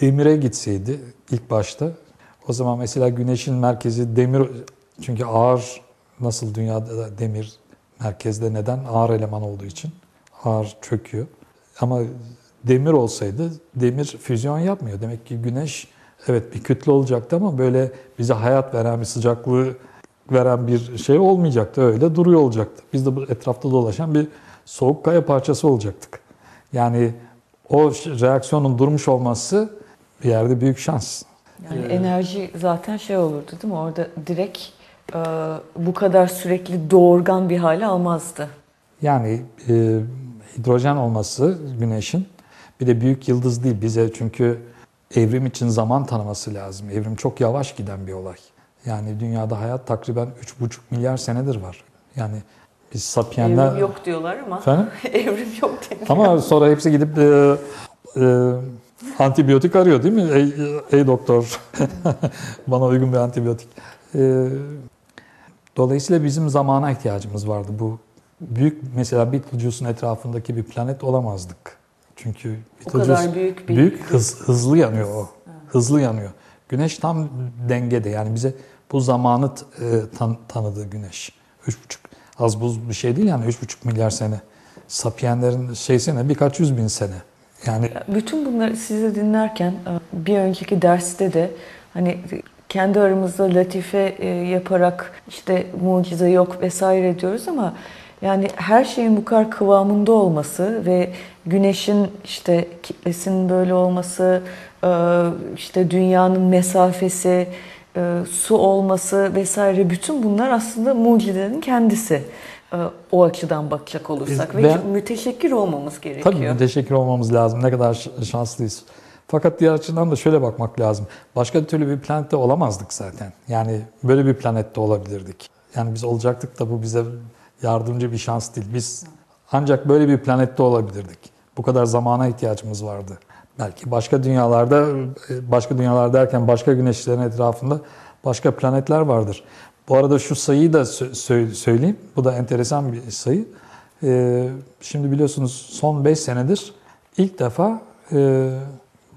demire gitseydi ilk başta, o zaman mesela güneşin merkezi demir, çünkü ağır nasıl dünyada da demir merkezde neden? Ağır eleman olduğu için ağır çöküyor. Ama demir olsaydı demir füzyon yapmıyor. Demek ki güneş evet bir kütle olacaktı ama böyle bize hayat veren bir sıcaklığı veren bir şey olmayacaktı. Öyle duruyor olacaktı. Biz de bu etrafta dolaşan bir soğuk kaya parçası olacaktık. Yani o reaksiyonun durmuş olması bir yerde büyük şans. yani Ee, enerji zaten şey olurdu değil mi? Orada direkt e, bu kadar sürekli doğurgan bir hale almazdı. Yani e, hidrojen olması güneşin bir de büyük yıldız değil bize çünkü evrim için zaman tanıması lazım. Evrim çok yavaş giden bir olay. Yani dünyada hayat takriben 3,5 milyar senedir var. Yani biz sapiyenler... Evrim yok diyorlar ama Efendim? evrim yok deniyor. Ama sonra hepsi gidip e, e, antibiyotik arıyor değil mi? Ey, ey doktor bana uygun bir antibiyotik. E, dolayısıyla bizim zamana ihtiyacımız vardı. Bu büyük mesela Betelgeuse'un etrafındaki bir planet olamazdık. Çünkü O kadar büyük bir büyük hız, hızlı yanıyor o. Hızlı yanıyor. Güneş tam dengede. Yani bize bu zamanı e, tan- tanıdı güneş. Üç buçuk az buz bir şey değil yani üç buçuk milyar sene. Sapiyenlerin şeysi ne? Birkaç yüz bin sene. Yani Bütün bunları sizi dinlerken e, bir önceki derste de hani kendi aramızda latife e, yaparak işte mucize yok vesaire diyoruz ama yani her şeyin bu kadar kıvamında olması ve güneşin işte kitlesinin böyle olması, e, işte dünyanın mesafesi, e, su olması vesaire bütün bunlar aslında mucizenin kendisi. E, O açıdan bakacak olursak ve Ben- müteşekkir olmamız gerekiyor. tabii müteşekkir olmamız lazım. Ne kadar şanslıyız. Fakat diğer açıdan da şöyle bakmak lazım. Başka türlü bir planette olamazdık zaten. Yani böyle bir planette olabilirdik. Yani biz olacaktık da bu bize yardımcı bir şans değil. Biz ancak böyle bir planette olabilirdik. Bu kadar zamana ihtiyacımız vardı. Belki başka dünyalarda, başka dünyalar derken başka güneşlerin etrafında başka planetler vardır. Bu arada şu sayıyı da sö- sö- söyleyeyim. Bu da enteresan bir sayı. Ee, şimdi biliyorsunuz son 5 senedir ilk defa e,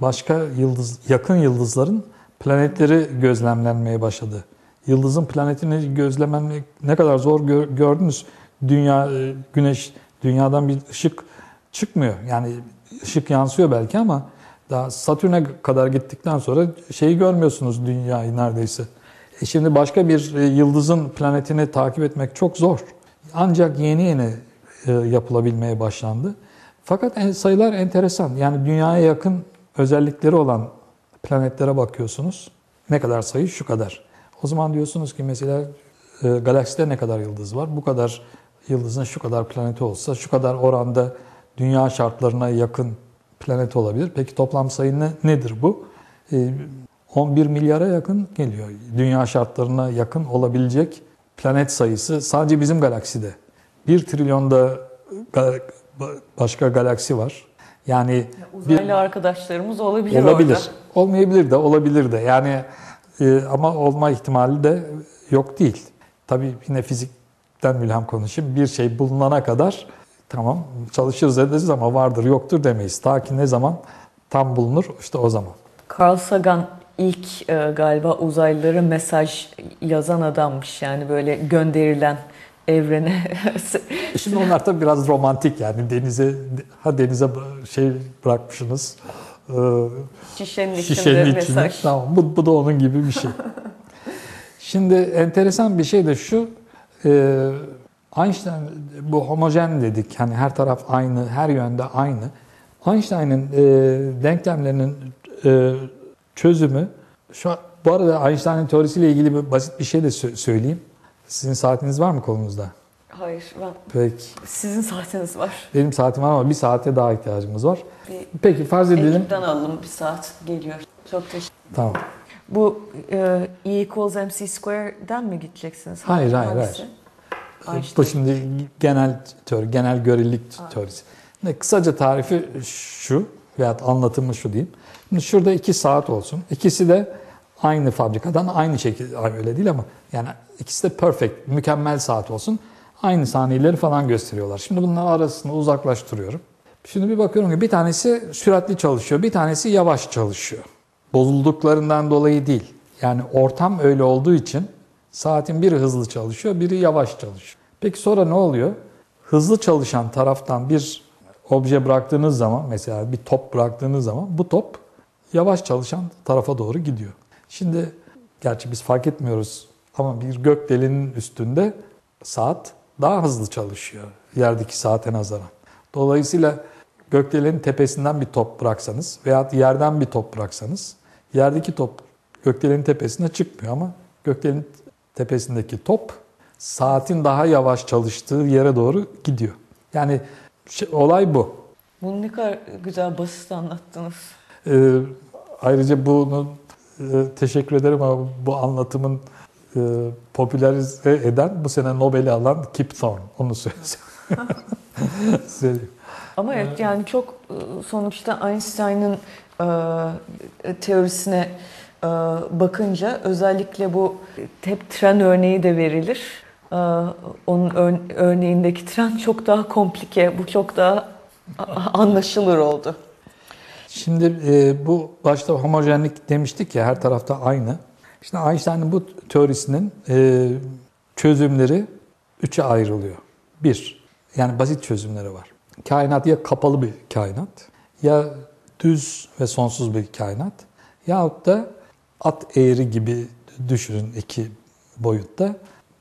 başka yıldız, yakın yıldızların planetleri gözlemlenmeye başladı. Yıldızın planetini gözlemek ne kadar zor gör- gördünüz. Dünya, e, güneş, dünyadan bir ışık çıkmıyor. Yani ışık yansıyor belki ama daha Satürn'e kadar gittikten sonra şeyi görmüyorsunuz dünyayı neredeyse. E şimdi başka bir e, yıldızın planetini takip etmek çok zor. Ancak yeni yeni e, yapılabilmeye başlandı. Fakat sayılar enteresan. Yani dünyaya yakın özellikleri olan planetlere bakıyorsunuz. Ne kadar sayı? Şu kadar. O zaman diyorsunuz ki mesela e, galakside ne kadar yıldız var? Bu kadar yıldızın şu kadar planeti olsa, şu kadar oranda dünya şartlarına yakın planet olabilir. Peki toplam sayı ne, nedir bu? E, 11 milyara yakın geliyor. Dünya şartlarına yakın olabilecek planet sayısı sadece bizim galakside. 1 trilyonda başka galaksi var. Yani bir, Uzaylı arkadaşlarımız olabilir, olabilir. orada. Olmayabilir de olabilir de. Yani e, ama olma ihtimali de yok değil. Tabii yine fizikten mülhem konuşayım. Bir şey bulunana kadar tamam çalışırız ederiz ama vardır yoktur demeyiz. Ta ki ne zaman tam bulunur işte o zaman. Carl Sagan ilk e, galiba uzaylılara mesaj yazan adammış. Yani böyle gönderilen evrene Şimdi onlar tabii biraz romantik yani denize ha denize şey bırakmışsınız. E, Şişenin içinde Şişenin içine. mesaj. Tamam bu, bu da onun gibi bir şey. Şimdi enteresan bir şey de şu. E, Einstein bu homojen dedik. Hani her taraf aynı, her yönde aynı. Einstein'ın e, denklemlerinin e, çözümü şu bu arada Einstein'ın teorisiyle ilgili bir basit bir şey de sö- söyleyeyim. Sizin saatiniz var mı kolunuzda? Hayır ben Peki. sizin saatiniz var. Benim saatim var ama bir saate daha ihtiyacımız var. Bir Peki farz edelim. ekipten alalım bir saat geliyor. Çok teşekkür Tamam. Bu e, E equals mc square'den mi gideceksiniz? Hayır, hayır? Bu Einstein. şimdi genel teori, genel görelilik teorisi. Ne kısaca tarifi şu veya anlatımı şu diyeyim. Şimdi şurada iki saat olsun. İkisi de aynı fabrikadan aynı şekilde öyle değil ama yani ikisi de perfect, mükemmel saat olsun. Aynı saniyeleri falan gösteriyorlar. Şimdi bunların arasını uzaklaştırıyorum. Şimdi bir bakıyorum ki bir tanesi süratli çalışıyor, bir tanesi yavaş çalışıyor. Bozulduklarından dolayı değil. Yani ortam öyle olduğu için saatin biri hızlı çalışıyor, biri yavaş çalışıyor. Peki sonra ne oluyor? Hızlı çalışan taraftan bir obje bıraktığınız zaman, mesela bir top bıraktığınız zaman bu top yavaş çalışan tarafa doğru gidiyor. Şimdi gerçi biz fark etmiyoruz ama bir gökdelenin üstünde saat daha hızlı çalışıyor yerdeki saate nazaran. Dolayısıyla gökdelenin tepesinden bir top bıraksanız veya yerden bir top bıraksanız yerdeki top gökdelenin tepesine çıkmıyor ama gökdelenin tepesindeki top saatin daha yavaş çalıştığı yere doğru gidiyor. Yani şey- olay bu. Bunu ne kadar güzel basit anlattınız. Ee, ayrıca bunu e, teşekkür ederim ama bu anlatımın e, popülerize eden bu sene Nobel'i alan Kip Thorne. Onu söyleyeyim. Ama evet yani çok e, sonuçta Einstein'ın e, teorisine e, bakınca özellikle bu hep tren örneği de verilir. E, onun ör- örneğindeki tren çok daha komplike, bu çok daha anlaşılır oldu. Şimdi e, bu başta homojenlik demiştik ya her tarafta aynı. İşte Einstein'ın bu teorisinin e, çözümleri üçe ayrılıyor. Bir, yani basit çözümleri var. Kainat ya kapalı bir kainat, ya düz ve sonsuz bir kainat, yahut da at eğri gibi düşünün iki boyutta.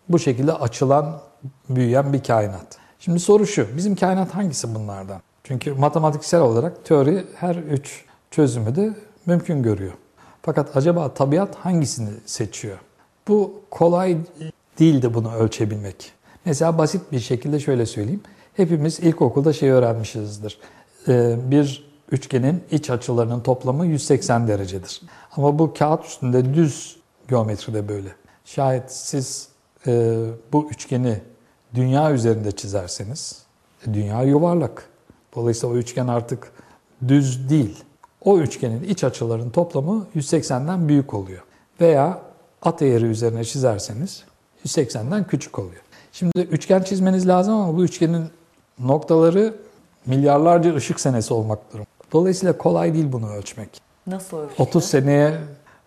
Bu şekilde açılan, büyüyen bir kainat. Şimdi soru şu, bizim kainat hangisi bunlardan? Çünkü matematiksel olarak teori her üç çözümü de mümkün görüyor. Fakat acaba tabiat hangisini seçiyor? Bu kolay değildi bunu ölçebilmek. Mesela basit bir şekilde şöyle söyleyeyim. Hepimiz ilkokulda şey öğrenmişizdir. Ee, Bir üçgenin iç açılarının toplamı 180 derecedir. Ama bu kağıt üstünde düz geometride böyle. Şayet siz e, bu üçgeni dünya üzerinde çizerseniz, e, dünya yuvarlak. Dolayısıyla o üçgen artık düz değil. O üçgenin iç açılarının toplamı 180'den büyük oluyor. Veya at eğri üzerine çizerseniz 180'den küçük oluyor. Şimdi üçgen çizmeniz lazım ama bu üçgenin noktaları milyarlarca ışık senesi olmak durumunda. Dolayısıyla kolay değil bunu ölçmek. Nasıl ölçüyor? 30 seneye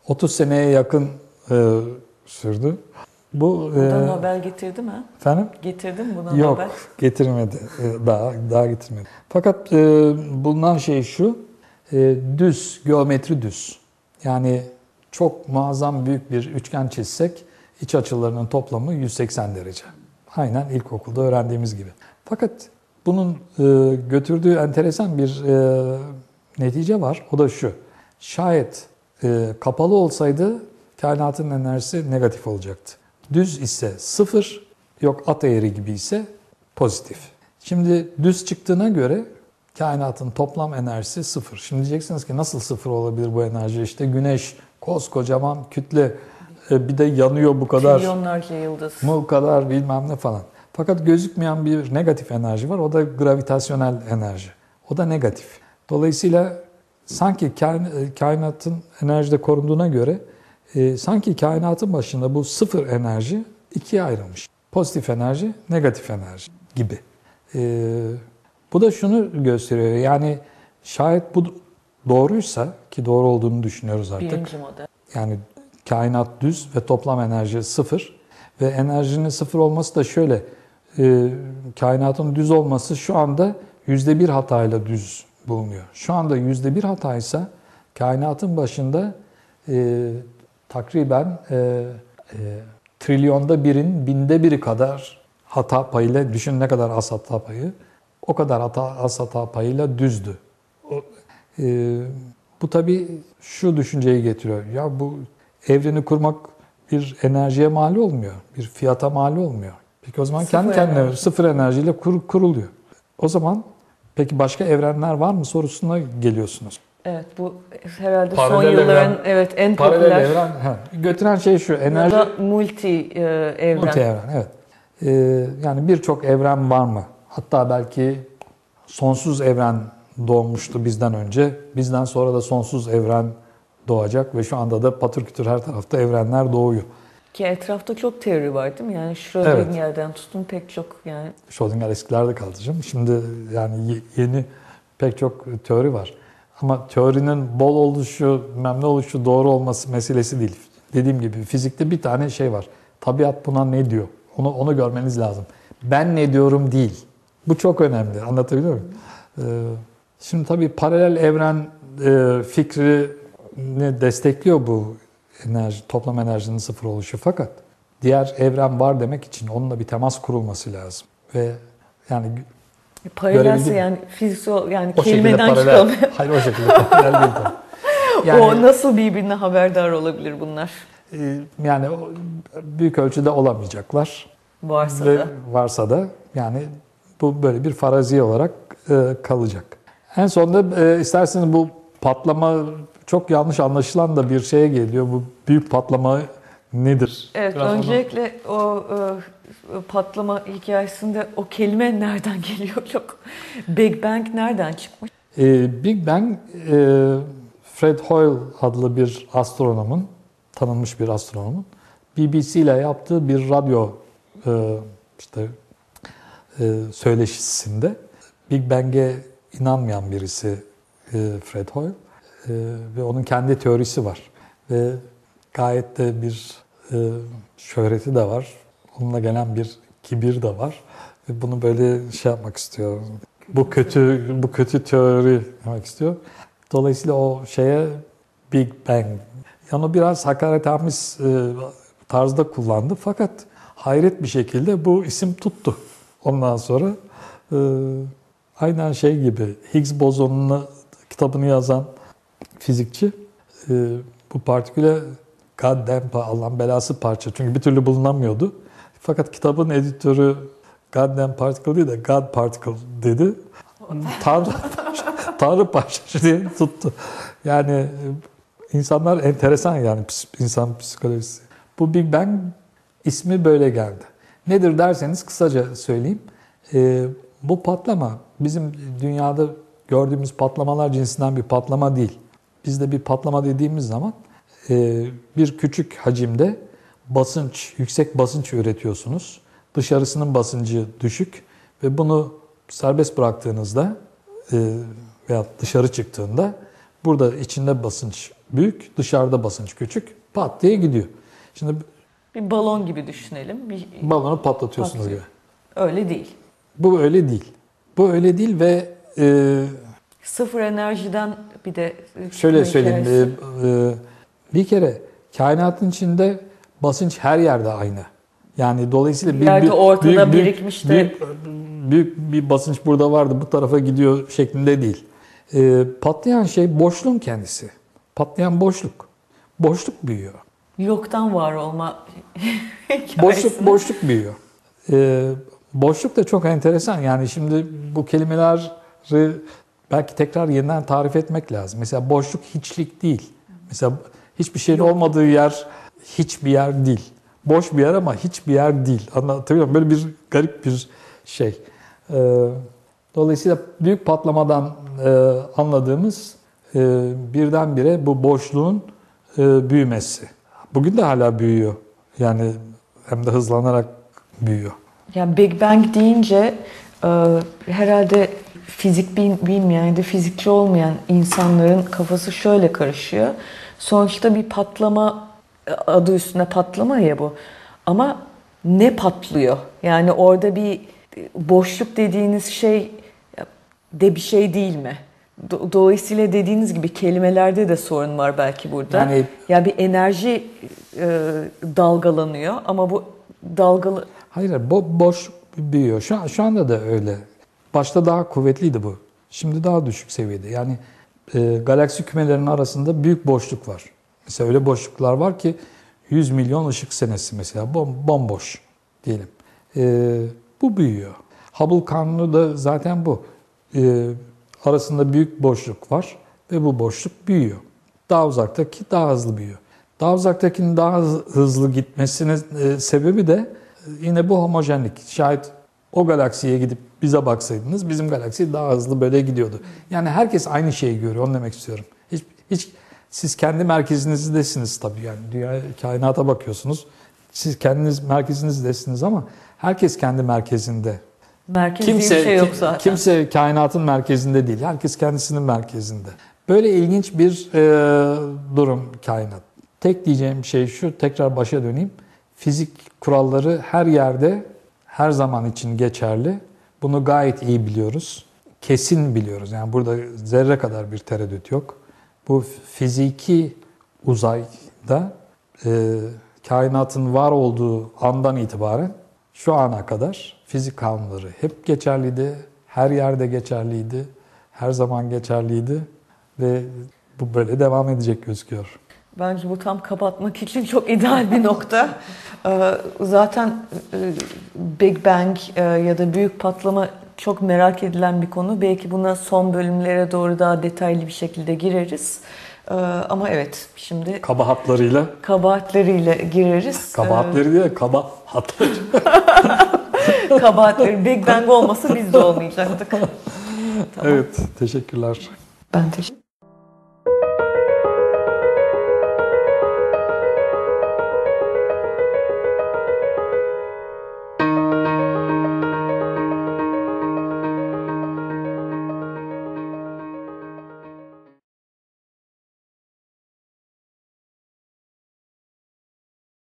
30 seneye yakın e, sürdü. Bu e, haber getirdi mi? efendim Getirdi mi bundan Yok, haber? getirmedi. Ee, Daha daha getirmedi. Fakat e, bulunan şey şu, e, düz, geometri düz. Yani çok muazzam büyük bir üçgen çizsek iç açılarının toplamı 180 derece. Aynen ilkokulda öğrendiğimiz gibi. Fakat bunun e, götürdüğü enteresan bir e, netice var. O da şu. Şayet kapalı olsaydı kainatın enerjisi negatif olacaktı. Düz ise sıfır, yok at eğri gibi ise pozitif. Şimdi düz çıktığına göre kainatın toplam enerjisi sıfır. Şimdi diyeceksiniz ki nasıl sıfır olabilir bu enerji? İşte güneş koskocaman kütle e, bir de yanıyor bu kadar Trilyonlarca yıldız. bu kadar bilmem ne falan. Fakat gözükmeyen bir negatif enerji var. O da gravitasyonel enerji. O da negatif. Dolayısıyla sanki e, kainatın enerjide korunduğuna göre e, sanki kainatın başında bu sıfır enerji ikiye ayrılmış. Pozitif enerji, negatif enerji gibi. E, bu da şunu gösteriyor. Yani şayet bu doğruysa ki doğru olduğunu düşünüyoruz artık. Birinci model. Yani kainat düz ve toplam enerji sıfır. Ve enerjinin sıfır olması da şöyle. e, kainatın düz olması şu anda yüzde bir hatayla düz bulunuyor. Şu anda yüzde bir hataysa kainatın başında e, takriben e, e, trilyonda birin binde biri kadar hata payıyla düşün ne kadar az hata payı o kadar hata az hata payıyla düzdü. O, e, bu tabii şu düşünceyi getiriyor. Ya bu evreni kurmak bir enerjiye mal olmuyor. Bir fiyata mal olmuyor. Peki o zaman Sıfır kendi kendine enerji. sıfır enerjiyle kur, kuruluyor. O zaman peki başka evrenler var mı sorusuna geliyorsunuz. Evet bu herhalde son Paralel yılların evren- evet en Paralel popüler evren ha, götüren şey şu ya enerji da multi e, evren. multi evren evet. Ee, yani birçok evren var mı? Hatta belki sonsuz evren doğmuştu bizden önce. Bizden sonra da sonsuz evren doğacak ve şu anda da patır kütür her tarafta evrenler doğuyor. Ki etrafta çok teori var değil mi? Yani Schrödinger'den tutun pek çok yani Schrödinger eskilerde kaldı canım. Şimdi yani ye- yeni pek çok teori var. Ama teorinin bol oluşu, memnun oluşu doğru olması meselesi değil. Dediğim gibi fizikte bir tane şey var. Tabiat buna ne diyor? Onu onu görmeniz lazım. Ben ne diyorum değil. Bu çok önemli. Anlatabiliyor muyum? Ee, şimdi tabii paralel evren e, fikrini destekliyor bu enerji, toplam enerjinin sıfır oluşu. Fakat diğer evren var demek için onunla bir temas kurulması lazım. Ve yani paralelse Görebildim. yani fiziksel yani o kelimeden çıkamıyor. Hayır o şekilde paralel değil. Yani, O nasıl birbirine haberdar olabilir bunlar? e, yani büyük ölçüde olamayacaklar. Varsa Ve da. varsa da yani bu böyle bir farazi olarak e, kalacak. En sonunda e, isterseniz bu patlama çok yanlış anlaşılan da bir şeye geliyor. Bu büyük patlama nedir? Evet Biraz onu- öncelikle o e, patlama hikayesinde o kelime nereden geliyor yok. Big Bang nereden çıkmış? E, Big Bang e, Fred Hoyle adlı bir astronomun, tanınmış bir astronomun BBC ile yaptığı bir radyo e, işte söyleşisinde Big Bang'e inanmayan birisi e, Fred Hoyle E, ve onun kendi teorisi var ve gayet de bir e, şöhreti de var. Onunla gelen bir kibir de var ve bunu böyle şey yapmak istiyor. Bu kötü bu kötü teori demek istiyor. Dolayısıyla o şeye Big Bang yani biraz hakaretamiz e, tarzda kullandı fakat hayret bir şekilde bu isim tuttu. Ondan sonra e, aynen şey gibi Higgs bozonunu kitabını yazan fizikçi e, bu partiküle goddamn Allah'ın belası parça çünkü bir türlü bulunamıyordu. Fakat kitabın editörü goddamn particle değil de God particle dedi. Tanrı, Tanrı parçası diye tuttu. Yani e, insanlar enteresan yani insan psikolojisi. Bu Big Bang ismi böyle geldi. Nedir derseniz kısaca söyleyeyim. Ee, bu patlama bizim dünyada gördüğümüz patlamalar cinsinden bir patlama değil. Bizde bir patlama dediğimiz zaman e, bir küçük hacimde basınç, yüksek basınç üretiyorsunuz. Dışarısının basıncı düşük ve bunu serbest bıraktığınızda e, veya dışarı çıktığında burada içinde basınç büyük, dışarıda basınç küçük, pat diye gidiyor. Şimdi Bir balon gibi düşünelim. Bir, balonu patlatıyorsunuz gibi. öyle değil. Bu öyle değil. Bu öyle değil ve e, Sıfır enerjiden bir de şöyle çıkma söyleyeyim. e, e, bir kere kainatın içinde basınç her yerde aynı. Yani dolayısıyla Bir yerde ortada birikmiş de- büyük, büyük bir basınç burada vardı bu tarafa gidiyor şeklinde değil. E, patlayan şey boşluğun kendisi. Patlayan boşluk. Boşluk büyüyor. Yoktan var olma. Boşluk boşluk büyüyor. Ee, boşluk da çok enteresan. Yani şimdi bu kelimeleri belki tekrar yeniden tarif etmek lazım. Mesela boşluk hiçlik değil. Mesela hiçbir şeyin olmadığı yer hiçbir yer değil. Boş bir yer ama hiçbir yer değil. Anlatabiliyor muyum? Böyle bir garip bir şey. Ee, dolayısıyla büyük patlamadan e, anladığımız e, birdenbire bu boşluğun e, büyümesi. Bugün de hala büyüyor. Yani hem de hızlanarak büyüyor. Yani Big Bang deyince e, herhalde fizik bil- bilmeyen ya da fizikçi olmayan insanların kafası şöyle karışıyor. Sonuçta bir patlama adı üstüne patlama ya bu. Ama ne patlıyor? Yani orada bir boşluk dediğiniz şey de bir şey değil mi? Do- Dolayısıyla dediğiniz gibi kelimelerde de sorun var belki burada. Yani- ya bir enerji e, dalgalanıyor ama bu dalgalı Hayır, bo- boş büyüyor. Şu, an, şu anda da öyle. Başta daha kuvvetliydi bu. Şimdi daha düşük seviyede. Yani e, galaksi kümelerinin arasında büyük boşluk var. Mesela öyle boşluklar var ki 100 milyon ışık senesi mesela bom, bomboş diyelim. E, bu büyüyor. Hubble kanunu da zaten bu. E, arasında büyük boşluk var ve bu boşluk büyüyor. Daha uzaktaki daha hızlı büyüyor. Daha uzaktakinin daha hız- hızlı gitmesinin e, sebebi de e, yine bu homojenlik. Şayet o galaksiye gidip bize baksaydınız bizim galaksi daha hızlı böyle gidiyordu. Yani herkes aynı şeyi görüyor. Onu demek istiyorum. Hiç, hiç siz kendi merkezinizdesiniz tabii yani dünya kainata bakıyorsunuz. Siz kendiniz merkezinizdesiniz ama herkes kendi merkezinde. Merkezi Kimse bir şey yok zaten. kimse kainatın merkezinde değil. Herkes kendisinin merkezinde. Böyle ilginç bir e, durum kainat. Tek diyeceğim şey şu, tekrar başa döneyim. Fizik kuralları her yerde, her zaman için geçerli. Bunu gayet iyi biliyoruz. Kesin biliyoruz. Yani burada zerre kadar bir tereddüt yok. Bu fiziki uzayda e, kainatın var olduğu andan itibaren şu ana kadar fizik kanunları hep geçerliydi. Her yerde geçerliydi. Her zaman geçerliydi. Ve bu böyle devam edecek gözüküyor. Bence bu tam kapatmak için çok ideal bir nokta. Ee, Zaten e, Big Bang e, ya da büyük patlama çok merak edilen bir konu. Belki buna son bölümlere doğru daha detaylı bir şekilde gireriz. Ee, Ama evet şimdi Kabahatlarıyla, kabahatleriyle gireriz. kabahatleri değil, kaba hatları. Ee, Kabahatleri. Big Bang olmasa biz de olmayacaktık. Evet, teşekkürler. Ben teşekkür